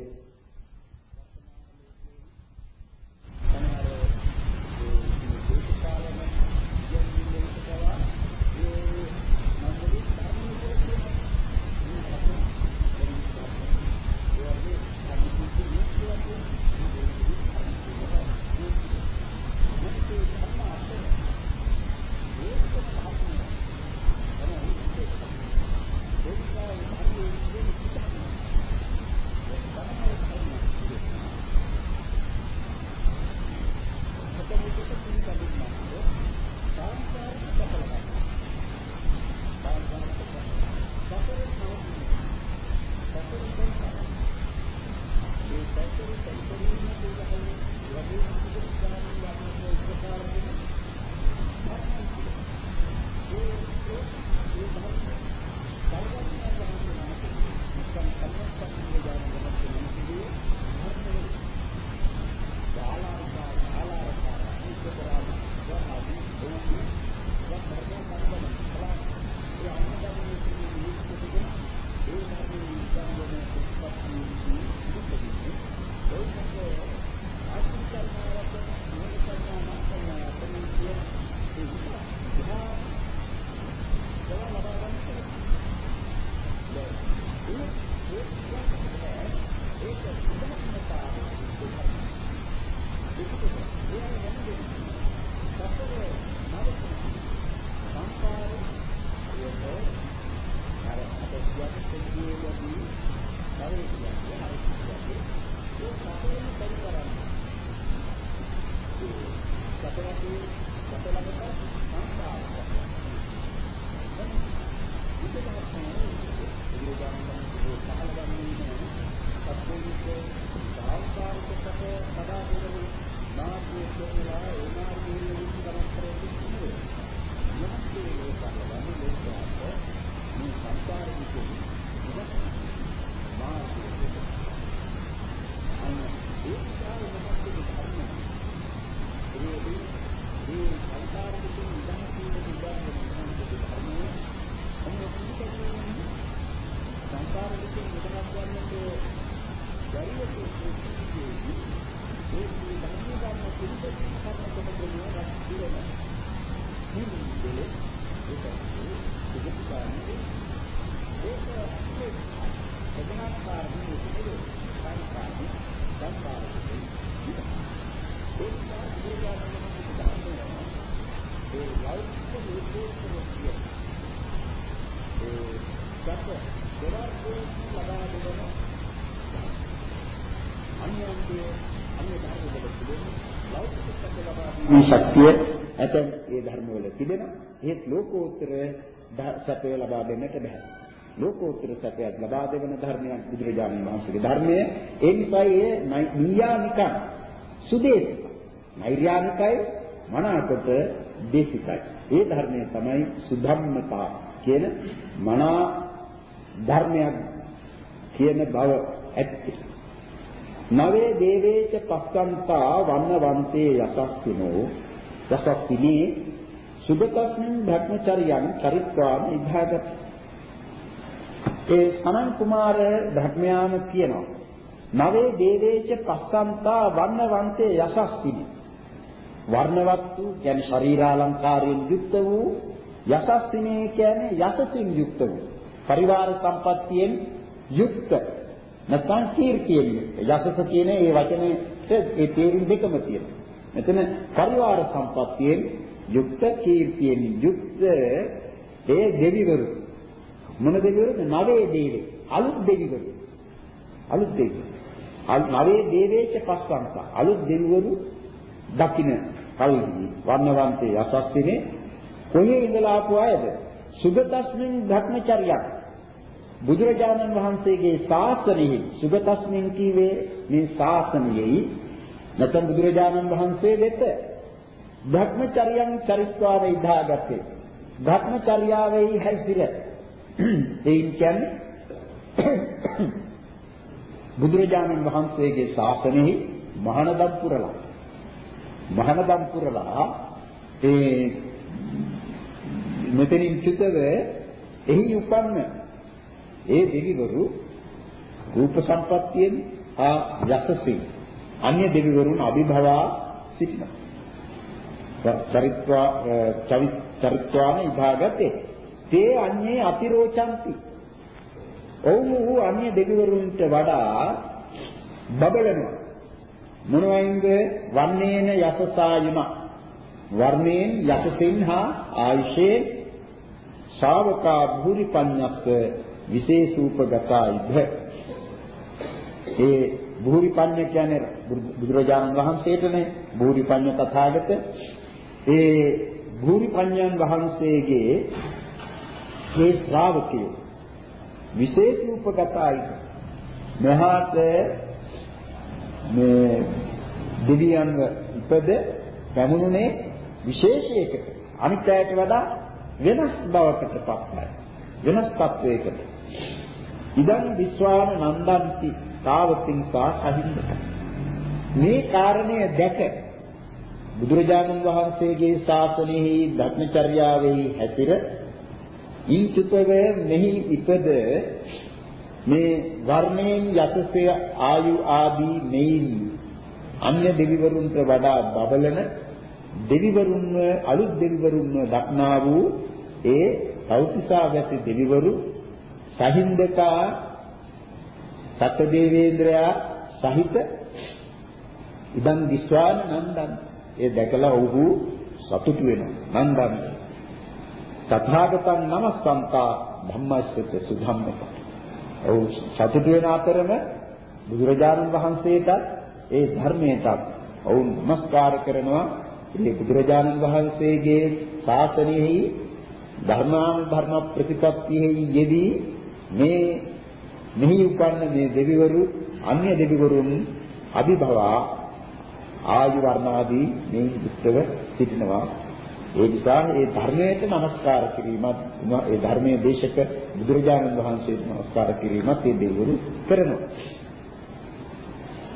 Speaker 1: ශක්තිය ඇතැම් ඒ ධර්මවල තිබෙනවා. ඒත් ලෝකෝත්තර සත්‍ය ලබා දෙන්නට බෑ. ලෝකෝත්තර සත්‍යයක් ලබා දෙවන ධර්මයක් බුදුරජාණන් වහන්සේගේ ධර්මය. ඒ නිසා ඒ නීයානිකං සුදේශ. නෛර්යානිකයි මනාකොට දේශිකයි. ඒ ධර්මය තමයි සුධම්මතා කියන මනා ධර්මයක් කියන බව ඇත්තේ. නවේ දේවේච පස්සන්තා වන්නවන්තේ යසස්සිනෝ යසස්සිනේ සුගතස්මින් භක්මචර්යං චරිත්වාම ඉභාගත ඒ සනන් කුමාර ධර්මයාම කියනවා නවේ දේවේච පස්සන්තා වන්නවන්තේ යසස්සිනේ වර්ණවත් වූ කියන්නේ ශරීරාලංකාරයෙන් යුක්ත වූ යසස්සිනේ කියන්නේ යසසින් යුක්ත වූ පරිවාර සම්පත්තියෙන් යුක්ත නැත්නම් කීර්තියෙන් යුක්ත යසස කියන ඒ වචනේ ඒ තේරුම් දෙකම තියෙනවා. මෙතන පරිවාර සම්පත්තියෙන් යුක්ත කීර්තියෙන් යුක්ත ඒ දෙවිවරු මොන දෙවිවරුද? නවේ දේවේ අලුත් දෙවිවරු. අලුත් දෙවිවරු. නවේ දේවේච පස්සන්ත අලුත් දෙවිවරු දකින්න කල්හි වර්ණවන්තේ යසස්සිනේ කොහේ ඉඳලා ආපු අයද? සුගතස්මින් භක්මචර්යයක් බුදුරජාණන් වහන්සේගේ ශාසනයෙහි සුගතස්මින් කීවේ මේ ශාසනයෙහි නැත්නම් බුදුරජාණන් වහන්සේ වෙත භ්‍රමචර්යයන් චරිත්වාව ඉදාගත්තේ. භ්‍රමචර්යාවෙහි හැසිර. එයින් කියන්නේ බුදුරජාණන් වහන්සේගේ ශාසනයෙහි මහානදම් පුරලා. මහානදම් පුරලා ඒ මෙතනින් චුතව එහි උපන්න ඒ දෙවිවරු රූප සම්පත්තියෙන් ආ යසසින් අන්‍ය දෙවිවරුන් අභිභවා සිටිනවා. චරිත්වා චරිත්වාන විභාගතේ තේ අන්නේ අතිරෝචಂತಿ. ඔව්හු අන්‍ය දෙවිවරුන්ට වඩා බබලනවා. මොනවයින්ද වන්නේන යසසායම වර්ණයෙන් යසසින් හා ආයුෂේ ශාවකා භූරි පඤ්ඤස්ස විශේෂූපගතයිද ඒ භූරිපඤ්ඤ කියන්නේ බුදුරජාණන් වහන්සේටනේ භූරිපඤ්ඤ තථාගත. ඒ භූරිපඤ්ඤයන් වහන්සේගේ මේ ශ්‍රාවකයෝ විශේෂූපගතයි මහාත මේ දෙවියන්ව ඉපද පැමුණුනේ විශේෂයකට. අනිත් අයට වඩා වෙනස් බවකට පත්වයි වෙනස් තත්වයකට. ඉදන් විශ්වාන නන්දන්ති. තාවතින් සා සහින්ද මේ කාරණය දැක බුදුරජාණන් වහන්සේගේ ශාසනයෙහි ධර්මචර්යාවෙහි හැසිර ඊචුතව මෙහි ඉපද මේ වර්ණයෙන් යසසේ ආයු ආදී මෙයින් අන්‍ය දෙවිවරුන්ට වඩා බබලන දෙවිවරුන්ව අලුත් දෙවිවරුන්ව දක්නා වූ ඒ තෞතිසා වැසි දෙවිවරු සහින්දකා සත්‍ය දේවේන්ද්‍රයා සහිත ඉදන් විශ්වාන නන්දන් ඒ දැකලා ඔහු සතුටු වෙනවා. නන්දන් තථාගතං නමස්සන්තා ධම්මස්සත සුධම්මක ඔහු සතුටු වෙන අතරම බුදුරජාණන් වහන්සේට ඒ ධර්මයට ඔවුන් නමස්කාර කරනවා. ඒ බුදුරජාණන් වහන්සේගේ ශාසනයෙහි ධර්මාන ධර්ම ප්‍රතිපත්තියෙහි යෙදී මේ මෙහි උපන්න මේ දෙවිවරු අන්‍ය දෙවිවරුන් අභිභවා ආයු වර්ණාදී මේ යුක්තව සිටිනවා. ඒ නිසා ඒ ධර්මයට নমස්කාර කිරීමත් ඒ ධර්මයේ දේශක බුදුරජාණන් වහන්සේට নমස්කාර කිරීමත් ඒ දෙවිවරු කරනවා.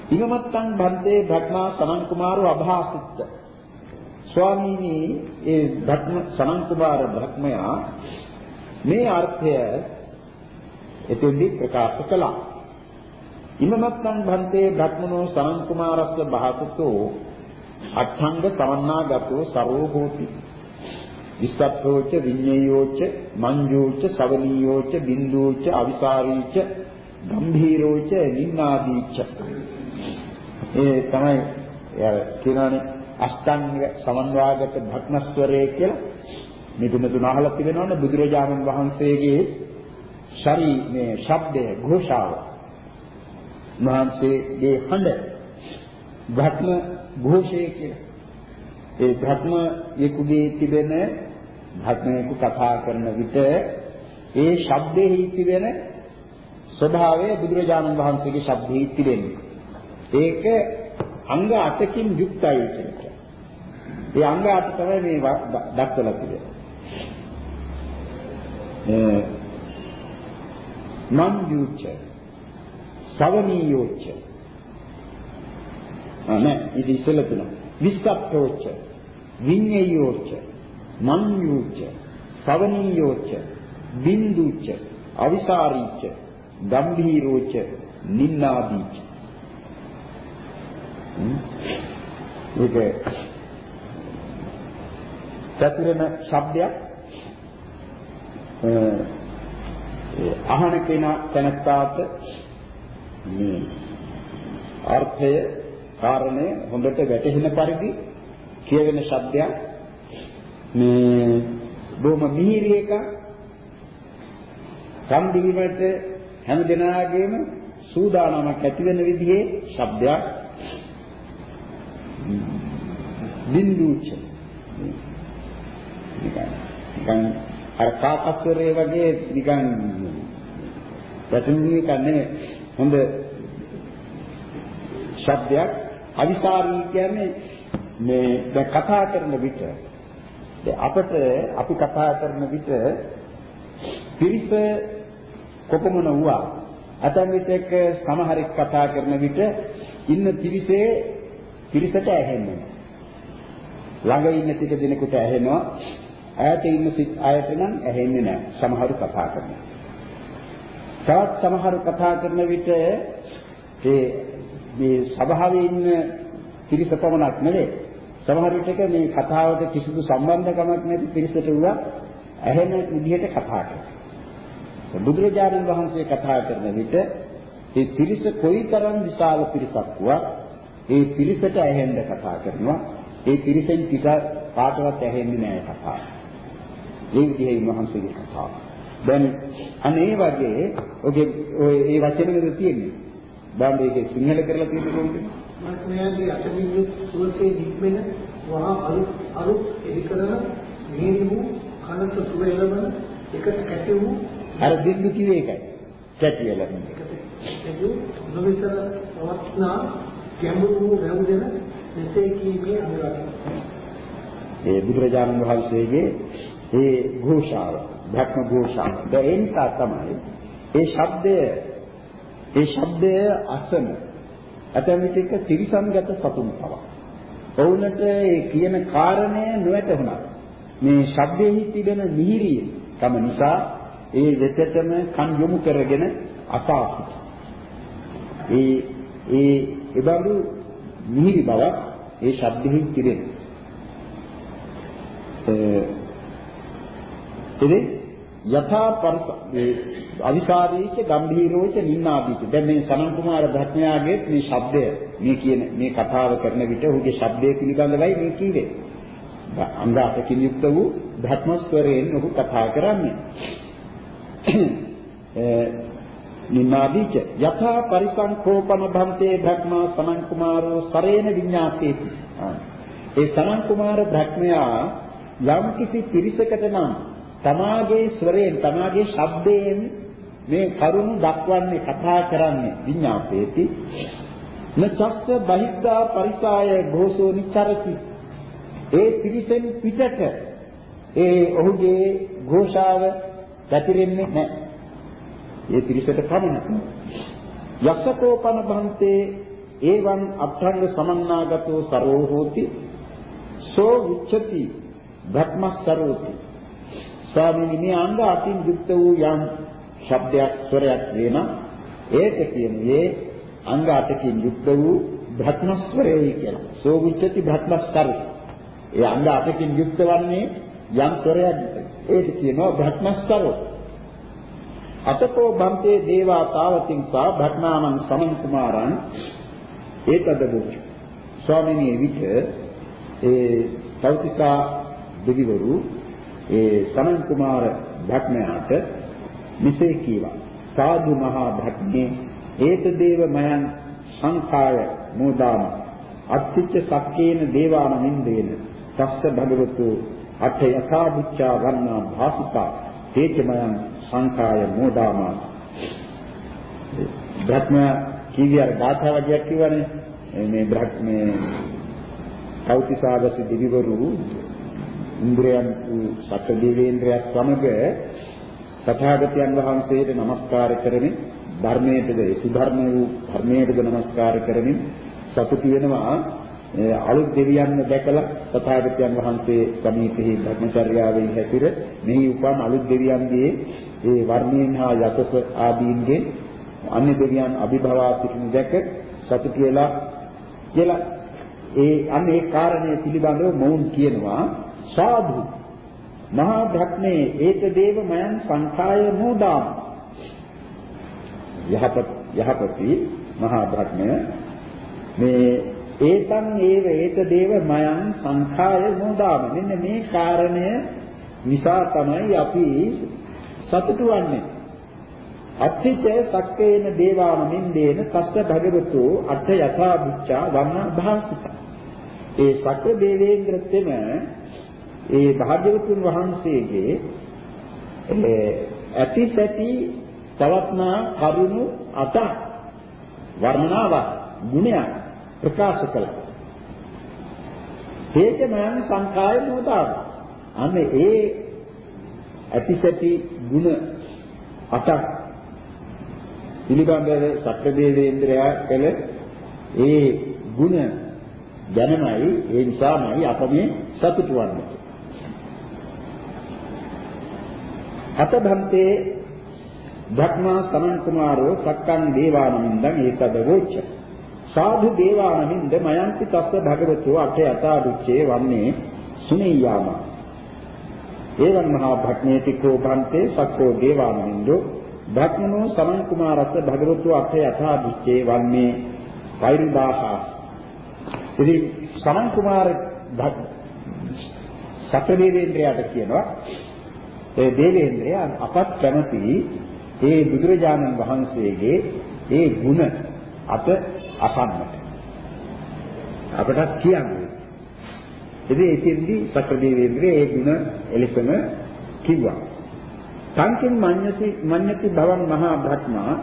Speaker 1: ඉමමත්තං බන්තේ භග්මා සමන් කුමාරෝ අභාසිත ස්වාමීනි ඒ භග්ම සමන් කුමාර භක්මයා මේ අර්ථය එතෙන්දි ප්‍රකාශ කළා. ඉමමත්තං භන්තේ බ්‍රහ්මනෝ සමන් කුමාරස්ස බහතුතෝ අට්ඨංග සමන්නාගතෝ සරෝ හෝති. විස්සත්තෝච විඤ්ඤයෝච මංජෝච සවනීයෝච බින්දෝච අවිසාරීච ගම්භීරෝච නින්නාදීච ඒ තමයි කියනවානේ අෂ්ටාංග සමන්වාගත භක්මස්වරය කියලා මේ තුන තුන අහලා තිබෙනවනේ බුදුරජාණන් වහන්සේගේ ශරී මේ ශබ්දය ഘോഷාව මහන්සේගේ හඬ භක්ම ഘോഷය කියලා ඒ භක්ම යෙකුගේ තිබෙන භක්මයෙකු කතා කරන විට ඒ ශබ්දෙහි තිබෙන ස්වභාවය බුදුරජාණන් වහන්සේගේ ශබ්දෙහි තිබෙනවා ඒක අංග 8කින් යුක්තයි කියනක. ඒ අංග 8 තමයි මේ දක්වලා තියෙන්නේ. නම් යුච්ච. සවනීයෝච්ච. අනේ ඉතින් ඉස්සෙල්ලා තුන විස්සප්පෝච්ච විඤ්ඤයෝච්ච මන්යෝච්ච සවනීයෝච්ච බින්දුච්ච අවිසාරීච්ච ගම්භීරෝච්ච නින්නාදීච්ච. ඒක චතුරම ශබ්දයක්. අහන කෙනා තැනත්තාට මේ අර්ථය කාරණය හොඳට වැටහෙන පරිදි කියවෙන ශබ්දයක් මේ බොහොම මිහිරි එක සම් දීමට හැම දිනාගේම සූදානමක් ඇති වෙන විදිහේ ශබ්දයක්. බින්දුච. නිකන් අර කාකස්වරේ වගේ නිකන් වැටුනේ කන්නේ හොඳ ශබ්දයක්. අවිසාරී කියන්නේ මේ දැන් කතා කරන විට. අපට අපි කතා කරන විට පිරිස කොපමණ වුණා? අතන් විටක සමහරෙක් කතා කරන විට ඉන්න පිරිසේ පිරිසට ඇහෙන්නේ ළඟ ඉන්න ටික දිනකට ඇහෙනවා. ඈත ඉන්න අයට නම් ඇහෙන්නේ නැහැ. සමහරු කතා කරනවා. තවත් සමහරු කතා කරන විට ඒ මේ සභාවේ ඉන්න පිරිස පමණක් නෙවෙයි සමහර විටක මේ කතාවට කිසිදු සම්බන්ධකමක් නැති පිරිසට වුණා ඇහෙන විදිහට කතා කරනවා බුදුරජාණන් වහන්සේ කතා කරන විට ඒ පිරිස කොයිතරම් විශාල පිරිසක් වුණත් ඒ පිරිසට ඇහෙන්න කතා කරනවා ඒ පිරිසෙන් පිට කාටවත් ඇහෙන්නේ නැහැ කතාව. ඒ විදිහේ උන්වහන්සේගේ කතාව. දැන් අනේ වගේ ඔගේ ඔය ඒ වචනෙද තියෙන්නේ. බාම්බේ ඒකේ සිංහල කරලා තියෙන්නේ කොහොමද?
Speaker 2: මහත්මයාගේ අටමිනිය සුවසේ නික්මෙන වහා අලුත් අලුත් එලි කරන මිහිරි වූ කනට සුව එළවන එකට කැටි වූ
Speaker 1: අර බින්දු කිව්වේ ඒකයි. කැටි එළවන.
Speaker 2: එකට නොවිසර පවත්නා ගැඹුරු වූ වැවුදෙන මෙසේ කීමේ අනුරාධ.
Speaker 1: ඒ බුදුරජාණන් වහන්සේගේ ඒ ഘോഷාව, භක්ම ഘോഷාව. ඒ නිසා තමයි ඒ ශබ්දය ඒ ශබ්දය අසන ඇතැම් විටක ත්‍රිසංගත සතුන් පවා. ඔවුන්ට ඒ කියන කාරණය නොවැටහුණා. මේ ශබ්දෙහි තිබෙන මිහිරිය තම නිසා ඒ වෙතටම කන් යොමු කරගෙන අසාසිත. ඒ ඒ එබඳු මිහිරි බවක් ඒ ශබ්දෙහි තිබෙන. ඒ යථා පරිස අවිකාරීච ගම්භීරෝච නින්නාදීච දැන් මේ සනන් කුමාර භක්මයාගේ මේ ශබ්දය මේ කියන මේ කතාව කරන විට ඔහුගේ ශබ්දය පිළිබඳවයි මේ කීවේ. අංගාතකින් යුක්ත වූ භක්මස්වරයෙන් ඔහු කතා කරන්නේ. නිමාදීච යථා පරිසංකෝපන භන්තේ භක්මා සමන් කුමාරෝ සරේන විඤ්ඤාතේති. ඒ සමන් කුමාර භක්මයා යම් කිසි පිරිසකට නම් තමාගේ ස්වරයෙන් තමාගේ ශබ්දයෙන් මේ කරුණු දක්වන්නේ කතා කරන්නේ විඤ්ඤාපේති. නචස්ස බහිද්ධා පරිසාය ഘോഷෝ නිචරති ඒ ත්‍රිසෙන් පිටට ඒ ඔහුගේ ഘോഷාව පැතිරෙන්නේ නැහැ. ඒ ත්‍රිසට පමණ යක්ෂකෝපන භන්තේ එවං අත්ථංග සමන්නාගතෝ සරෝ හෝති. සෝ උච්චති ධක්මස්සරෝති ස්වාමීනි මේ අංග අතින් යුක්ත වූ යම් ශබ්දයක් ස්වරයක් වෙන ඒක කියන්නේ අංග අටකින් යුක්ත වූ භක්මස්වරයයි කියලා. සෝ උච්චති භක්මස්සරෝ ඒ අංග අටකින් යුක්ත වන්නේ යම් ස්වරයක් ඒක කියනවා භක්මස්සරෝ අතකෝ බන්තේ දේවා තාවතින් සා භක්නානං සමන් කුමාරං ඒතදබුච ස්වාමීනි විට ඒ තෞතිසා දෙවිවරු ඒ සමන් කුමාර භක්මයාට මෙසේ කීවා. සාදු මහා භක්මේ ඒත දේව මයන් සංඛාය මෝදාම අත්තිච්ච සක්කේන දේවාන නින්දේන තස්ස භගවතු අට යථා බුච්චා වන්නා භාසිතා තේචමයන් සංඛාය මෝදාමා. බ්‍රහ්ම කීවියර ගාථා වගේක් කිව්වනේ මේ බ්‍රහ්ම මේ කෞතිසාගස දිවිවරු ඉන්ද්‍රයන් වූ සත දෙවේන්ද්‍රයත් සමග තථාගතයන් වහන්සේට নমස්කාර කරමින් ධර්මයටද සුධර්ම වූ ධර්මයටද নমස්කාර කරමින් සතුටු වෙනවා අලුත් දෙවියන්ව දැකලා තථාගතයන් වහන්සේ සමීපෙහි ධර්මචර්යාවේ හැසිර මෙහි උපන් අලුත් දෙවියන්ගේ ඒ වර්ණීන් හා යකස ආදීන්ගේ අන්‍ය දෙවියන් අභිභවා සිටින දැක සතුටු වෙලා කියලා. ඒ අන්න ඒ කාරණේ පිළිබඳව මොවුන් කියනවා සාධු මහා භක්මේ ඒක දේව මයන් සංඛාය නෝදාම යහපත් යහපති මහා භක්මය. මේ ඒතන් ඒව ඒක දේව මයන් සංඛාය නෝදාම මෙන්න මේ කාරණය නිසා තමයි අපි සතුටු වන්නේ. අත්ථිච සක්කේන දේවාන නින්දේන තස්ස භගවතු අට යථා බුච්චා වන්න භාසිත. ඒ සක්‍ර දේවේන්ද්‍රත්වෙම ඒ භාග්‍යවතුන් වහන්සේගේ ඇති සැටි පවත්නා කරුණු අට වර්ණනාවක් ගුණයක් ප්‍රකාශ කළා. ඒකමයන් සංකාය මොහොතාව. අන්න ඒ ඇති සැටි ගුණ අටක් පිළිබඳව සත්‍යදේවේන්ද්‍රයා කළ ඒ ගුණ දැනමයි ඒ නිසාමයි අප මේ සතුටු වන්නේ. අතභන්තේ ධක්මා සමන් කුමාරෝ සක්කං දේවානමින්දං ඒකද වෝච්ච. සාධු දේවානමින්ද මයන්ති තස්ස භගවතෝ අට යතා දුච්චේ වන්නේ සුනේයාම. එවං මහා භක්මේති කෝ භන්තේ සක්කෝ දේවානමින්දෝ ධක්මනෝ සමන් කුමාරස්ස භගවතෝ අට යතා දුච්චේ වන්නේ වෛරුදාහා. ඉතින් සමන් කුමාර සත්‍රදේවේන්ද්‍රයාට කියනවා ඒ දේවේන්ද්‍රය අපත් කැමති ඒ බුදුරජාණන් වහන්සේගේ ඒ ಗುಣ අප අසන්නට අපට කියන්නේ ඉතින් එතෙන්දී සත්‍රදේවේන්ද්‍රය ඒ ಗುಣ එලෙසම කිව්වා සංකින් මඤ්ඤති මඤ්ඤති භවන් මහා භක්මා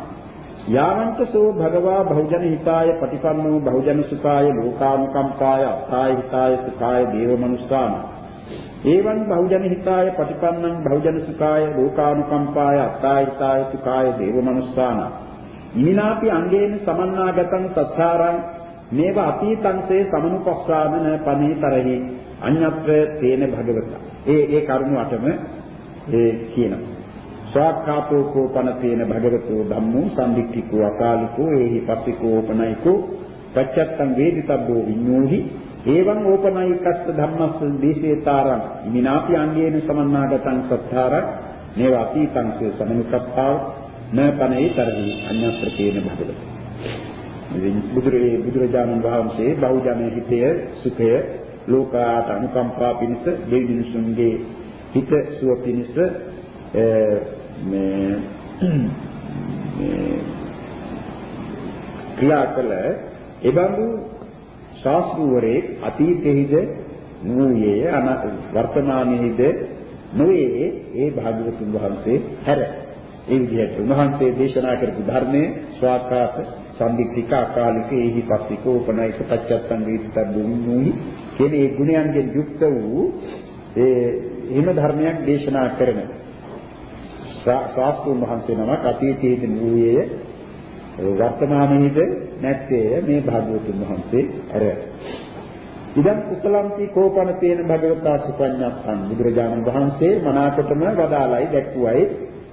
Speaker 1: යාවන්ත සෝ භගවා බහුජන හිතාය පටිපන්නෝ බහුජන සුඛාය ලෝකානුකම්පාය අත්තාය හිතාය සුඛාය දේව මනුස්සාන ඒවං බහුජන හිතාය පටිපන්නං බහුජන සුඛාය ලෝකානුකම්පාය අත්තාය හිතාය සුඛාය දේව මනුස්සාන ඊනාපි අංගේන සමන්නාගතං සත්‍තරං මේව අතීතංසේ සමනුපස්සාමන පනීතරහි. අඤ්ඤත්‍ර තේන භගවත. ඒ ඒ කරුණු අටම ඒ කියනවා. ස්වාක්ඛාතෝ කෝපන තේන භගවතෝ ධම්මෝ සම්දික්ඛිකෝ අකාලිකෝ ඒහි පස්සිකෝ ඕපනයිකෝ පච්චත්තං වේදිතබ්බෝ විඤ්ඤෝහි. එවං ඕපනයිකස්ස ධම්මස්ස දේශේතාරං ඉමිනාපි අංගේන සමන්නාගතං සත්තාරං නේව අතීතං සේ සමනුකප්පාව න පනේ තරහි අඤ්ඤත්‍ර තේන භගවතෝ. ඉතින් බුදුරේ බුදුරජාණන් වහන්සේ බෞද්ධමය හිතය සුඛය ලෝකාට අනුකම්පා පිණිස දෙවි මිනිසුන්ගේ හිත සුව පිණිස මේ මේ ක්‍රියා කළ එබඳු ශාස්ත්‍රූවරේ අතීතයේද නූයේ අන වර්තමානයේද නොවේ ඒ භාග්‍යවතුන් වහන්සේ හැර. ඒ විදිහට උන්වහන්සේ දේශනා කරපු ධර්මයේ ස්වාකාත සම්දික්ඛික අකාලික ඒහි පස්සික උපනයික පච්චත්තං වේදිතබ්බුනි කියන ඒ ගුණයන්ගෙන් යුක්ත වූ ඒ හිම ධර්මයක් දේශනා කරන ශාස්ත්‍රඥ වහන්සේ නමක් අතීතයේදී වූයේ වර්තමානයේද නැත්තේ මේ භාග්‍යවතුන් වහන්සේ අර. ඉදන් කුසලම්ති කෝපන තේන භගවතා සුපඤ්ඤත්තන් බුදුරජාණන් වහන්සේ මනාකොටම වදාළයි දැක්ුවයි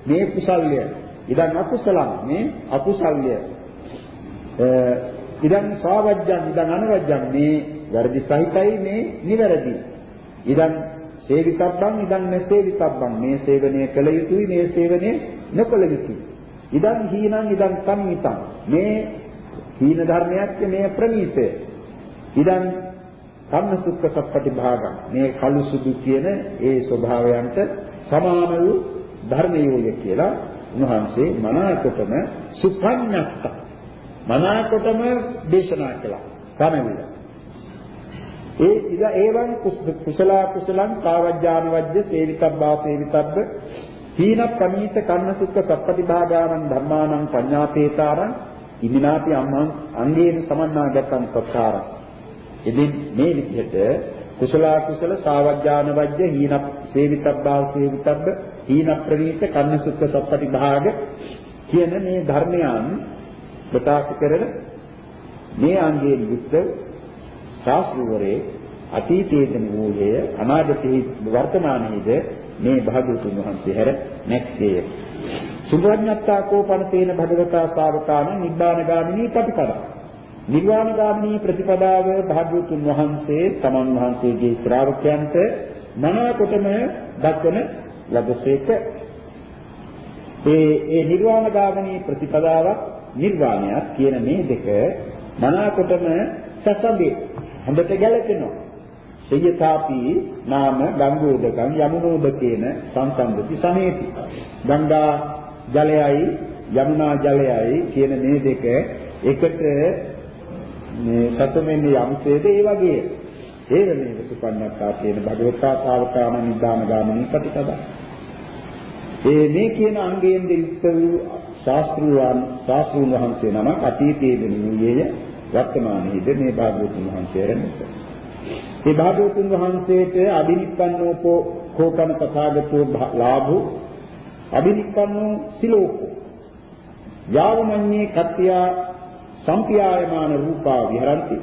Speaker 1: මේ කුසල්ය. ඉදන් අකුසලම් මේ අකුසල්ය. ඉදන් සාවජ්ජන් ඉදන් අනවජ්ජන් මේ වැරදි සහිතයි මේ නිවැරදි. ඉදන් සේවිතබ්බන් ඉදන් නැසේවිතබ්බන් මේ සේවනය කළ යුතුයි මේ සේවනය නොකළ යුතුයි. ඉදන් හීනං ඉදන් සම්මිතං. මේ හීන ධර්මයක් මේ ප්‍රණීතය. ඉදන් කම්ම සුක්ඛ සප්පටි භාගං මේ කළු සුදු කියන ඒ ස්වභාවයන්ට සමාන වූ ධර්මයෝය කියලා උන්වහන්සේ මනාකොටම සුපඤ්ඤත්ත මනාකොටම දේශනා කළා. කමවිලා ඒ ඉද ඒවං කුසල කුසලං කාවජ්ජාන වජ්ජ සේවිතබ්බා සේවිතබ්බ තීන ප්‍රමීත කන්නසුක්ක සප්පටිභාගානං ධම්මානං පඤ්ඤාපේතාරං ඉමිනාපි අම්මං අංගේන සමන්නාගතං සත්තාරං ඉතින් මේ විදිහට කුසල කුසල සාවජ්ජාන වජ්‍ය හීන සේවිතබ්බා සේවිතබ්බ හීන ප්‍රණීත කන්නසුත්ත සප්පටි භාග කියන මේ ධර්මයන් ප්‍රකාශ කරන මේ අංගයෙන් යුක්ත ශාස්ත්‍රවරේ අතීතයේදී වූයේ අනාගතයේ වර්තමානයේද මේ භාග්‍යවතුන් වහන්සේ හැර නැක්සේ සුභඥත්තා කෝපනතේන භගවතා ශාවකාන නිබ්බානගාමිනී ප්‍රතිපදා. නිර්වාණගාමිනී ප්‍රතිපදාව භාග්‍යවතුන් වහන්සේ තමන් වහන්සේගේ ශ්‍රාවකයන්ට මනාකොටම දක්වන ලබසේක ඒ ඒ නිර්වාණගාමිනී ප්‍රතිපදාවක් නිර්වාණයක් කියන මේ දෙක මනාකොටම සසබේ හොඳට ගැලපෙනවා. සයතාපි නාම ගංගෝදකම් යමුනෝදකේන සංසන්දති සමේති. ගංගා ජලයයි යමුනා ජලයයි කියන මේ දෙක එකට මේ සතුමෙන්නේ යම්සේද ඒ වගේ. ඒව මේ සුපන්නක්කා කියන භගවතා තාවකාම නිදාන ගාමිනී ප්‍රතිපදා. ඒ මේ කියන අංගයෙන් දෙවිස්ස වූ ශාස්ත්‍රූන් ශාස්ත්‍රූන් වහන්සේ නමක් අතීතයේ දෙනුයේය වර්තමානයේද මේ භාග්‍යවතුන් වහන්සේ රැඳෙන්නේ ඒ භාග්‍යවතුන් වහන්සේට අබිනික්කන්නෝපෝ කෝකන තථාගතෝ ලාභෝ. අබිනික්කන්නෝ සිලෝකෝ. යාවමඤ්ඤේ කත්ත්‍යා සම්පියායමාන රූපා විහරಂತಿ.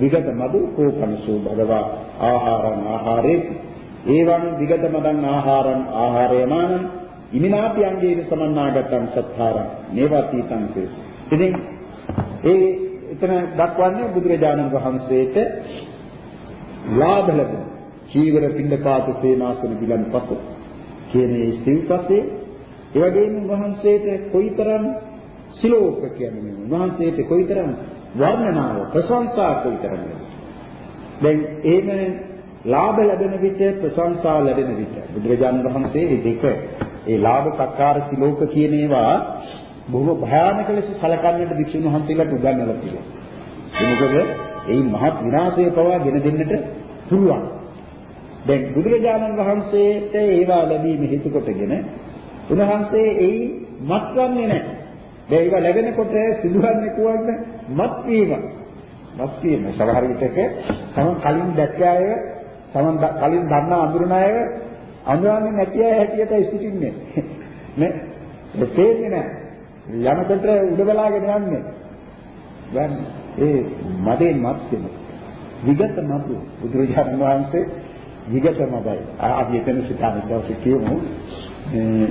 Speaker 1: විගත මදු කෝකනසෝ භගවා ආහාරං ආහාරේ ඒවං විගත මදං ආහාරං ආහාරයමානං. ඉමිනාපි අංගේන සමන්නාගතං සත්තාරං. මේවාතීතං සේ ඉතින් ඒ එතන දක්වන්නේ බුදුරජාණන් වහන්සේට ලාභ ලැබෙන චීවර පින්ඩපාත සේනාසන විලන්පත කියන ඒ සිල්පතේ ඒ වගේම වහන්සේට කොයිතරම් සිලෝක කියන්නේ වහන්සේට කොයිතරම් වර්ණනාව ප්‍රශංසා කොයිතරම් දැන් එහෙම ලාභ ලැබෙන විට ප්‍රශංසා ලැබෙන විට බුදුරජාණන් වහන්සේ මේ දෙක ඒ ලාභ සක්කාර සිලෝක කියන ඒවා බොහොම භයානක ලෙස සැලකන්නට වික්ෂුන් වහන්සේලාට උගන්වලා තියෙනවා. ඒ මොකද ඒ මහත් විනාශය පවා ගෙන දෙන්නට පුළුවන්. දැන් බුදුරජාණන් වහන්සේට ඒවා ලැබීම හේතු කොටගෙන උන්වහන්සේ එයි මත්වන්නේ නැහැ. දැන් ඒවා ලැබෙනකොට සිදුවන්නේ කොහොමද? මත් වීම. මත් වීම. සමහර විටක තම කලින් දැක්ක අය තමන් කලින් දන්න අඳුරන අය අඳුරන්නේ නැති අය හැටියට සිටින්නේ. නේ? ඒ තේන්නේ නැහැ. යනකොට උඩ බලාගෙන යන්නේ. දැන් ඒ මදේ මත් වෙන. විගත මතු බුදුරජාණන් වහන්සේ විගත මදයි. අපි එතන සිතාන දවසේ කියමු. ඒ